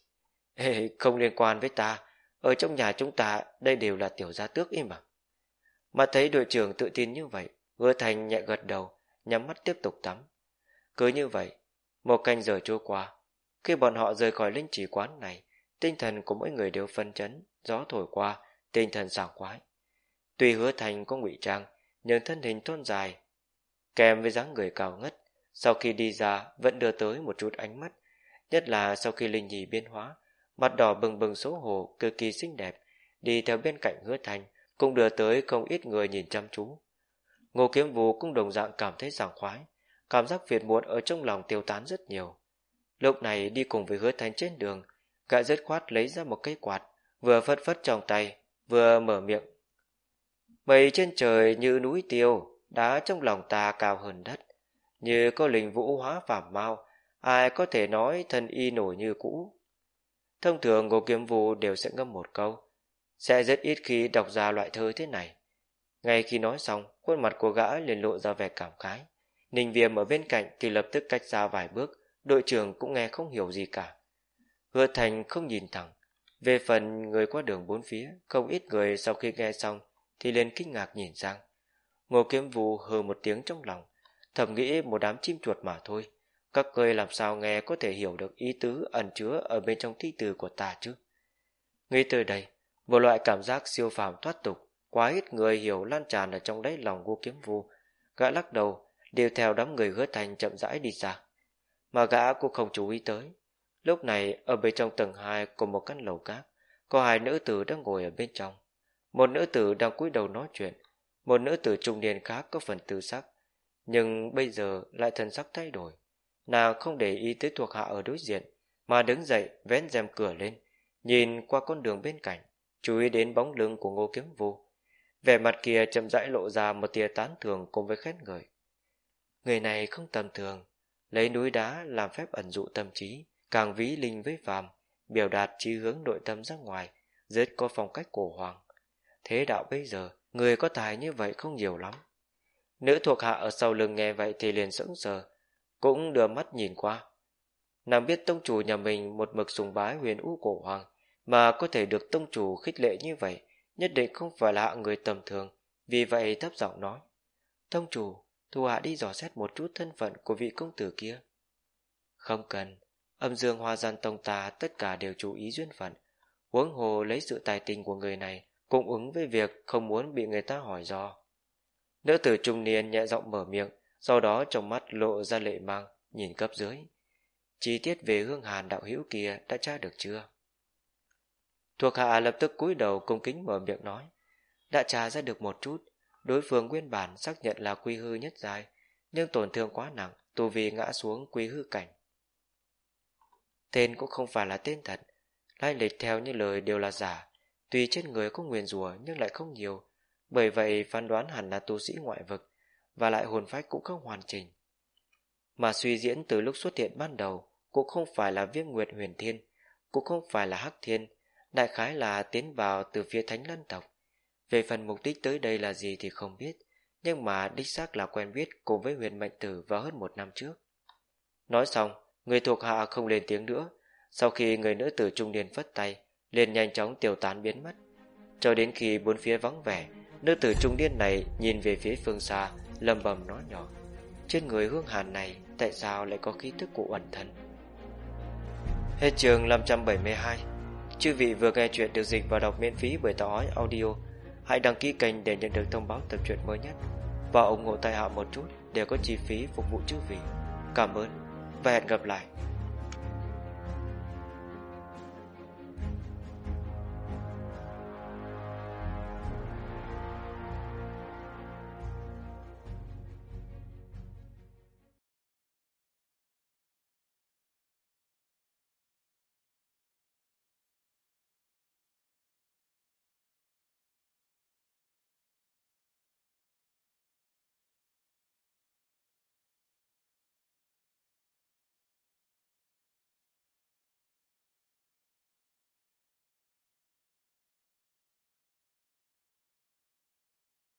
Ê, không liên quan với ta, ở trong nhà chúng ta đây đều là tiểu gia tước im mà. Mà thấy đội trưởng tự tin như vậy, hứa thành nhẹ gật đầu, nhắm mắt tiếp tục tắm. Cứ như vậy, một canh giờ trôi qua, khi bọn họ rời khỏi linh chỉ quán này, tinh thần của mỗi người đều phân chấn, gió thổi qua, tinh thần sảng khoái. Tuy hứa thành có ngụy trang, nhưng thân hình thon dài, kèm với dáng người cao ngất, sau khi đi ra vẫn đưa tới một chút ánh mắt, nhất là sau khi linh nhì biến hóa, mặt đỏ bừng bừng xấu hổ, cực kỳ xinh đẹp, đi theo bên cạnh hứa thành, cũng đưa tới không ít người nhìn chăm chú. Ngô Kiếm Vũ cũng đồng dạng cảm thấy sảng khoái, cảm giác phiền muộn ở trong lòng tiêu tán rất nhiều. Lúc này đi cùng với hứa thành trên đường, gã rất khoát lấy ra một cây quạt, vừa phất phất trong tay, vừa mở miệng. Mây trên trời như núi tiêu, đá trong lòng ta cao hơn đất. Như có linh vũ hóa phàm mau, ai có thể nói thân y nổi như cũ. Thông thường Ngô Kiếm Vũ đều sẽ ngâm một câu, sẽ rất ít khi đọc ra loại thơ thế này. Ngay khi nói xong, khuôn mặt của gã liền lộ ra vẻ cảm khái. Ninh Viêm ở bên cạnh thì lập tức cách ra vài bước, đội trưởng cũng nghe không hiểu gì cả. Hứa Thành không nhìn thẳng. Về phần người qua đường bốn phía, không ít người sau khi nghe xong thì liền kinh ngạc nhìn sang. Ngô Kiếm Vũ hừ một tiếng trong lòng, thầm nghĩ một đám chim chuột mà thôi. Các ngươi làm sao nghe có thể hiểu được ý tứ ẩn chứa ở bên trong thi từ của ta chứ? Nghĩ từ đây, một loại cảm giác siêu phàm thoát tục, quá ít người hiểu lan tràn ở trong đáy lòng Ngô Kiếm Vu Gã lắc đầu, đều theo đám người hứa thành chậm rãi đi ra. Mà gã cũng không chú ý tới. Lúc này, ở bên trong tầng 2 của một căn lầu cát, có hai nữ tử đang ngồi ở bên trong. Một nữ tử đang cúi đầu nói chuyện, một nữ tử trung niên khác có phần tư sắc, nhưng bây giờ lại thân sắc thay đổi. Nàng không để ý tới thuộc hạ ở đối diện, mà đứng dậy vén rèm cửa lên, nhìn qua con đường bên cạnh, chú ý đến bóng lưng của ngô kiếm vô. Vẻ mặt kia chậm rãi lộ ra một tia tán thường cùng với khét ngợi. Người này không tầm thường, lấy núi đá làm phép ẩn dụ tâm trí, càng ví linh với phàm, biểu đạt chi hướng nội tâm ra ngoài, rất có phong cách cổ hoàng. Thế đạo bây giờ, người có tài như vậy không nhiều lắm. Nữ thuộc hạ ở sau lưng nghe vậy thì liền sững sờ, cũng đưa mắt nhìn qua. Nàng biết tông chủ nhà mình một mực sùng bái huyền u cổ hoàng, mà có thể được tông chủ khích lệ như vậy, nhất định không phải là người tầm thường, vì vậy thấp giọng nói. Tông chủ, thu hạ đi dò xét một chút thân phận của vị công tử kia. Không cần, âm dương hoa gian tông ta tất cả đều chú ý duyên phận, huống hồ lấy sự tài tình của người này, cũng ứng với việc không muốn bị người ta hỏi do. Nữ tử trung niên nhẹ giọng mở miệng, sau đó trong mắt lộ ra lệ mang, nhìn cấp dưới. Chi tiết về hương hàn đạo hữu kia đã tra được chưa? Thuộc hạ lập tức cúi đầu cung kính mở miệng nói. Đã tra ra được một chút, đối phương nguyên bản xác nhận là quy hư nhất dài, nhưng tổn thương quá nặng, tù vì ngã xuống quy hư cảnh. Tên cũng không phải là tên thật, lai lịch theo như lời đều là giả, tuy trên người có nguyền rùa nhưng lại không nhiều, bởi vậy phán đoán hẳn là tu sĩ ngoại vực, và lại hồn phách cũng không hoàn chỉnh. Mà suy diễn từ lúc xuất hiện ban đầu cũng không phải là viêm nguyệt huyền thiên, cũng không phải là hắc thiên, đại khái là tiến vào từ phía thánh lân tộc. Về phần mục đích tới đây là gì thì không biết, nhưng mà đích xác là quen biết cùng với huyền mệnh tử vào hơn một năm trước. Nói xong, người thuộc hạ không lên tiếng nữa, sau khi người nữ tử trung niên phất tay, liền nhanh chóng tiêu tán biến mất. Cho đến khi bốn phía vắng vẻ, nữ tử trung niên này nhìn về phía phương xa, lầm bầm nói nhỏ. Trên người hương hàn này, tại sao lại có khí thức của ẩn thân? Hết trường 572 Chư vị vừa nghe chuyện được dịch và đọc miễn phí bởi tàu ói audio Hãy đăng ký kênh để nhận được thông báo tập truyện mới nhất Và ủng hộ tài hạ một chút để có chi phí phục vụ chư vị Cảm ơn và hẹn gặp lại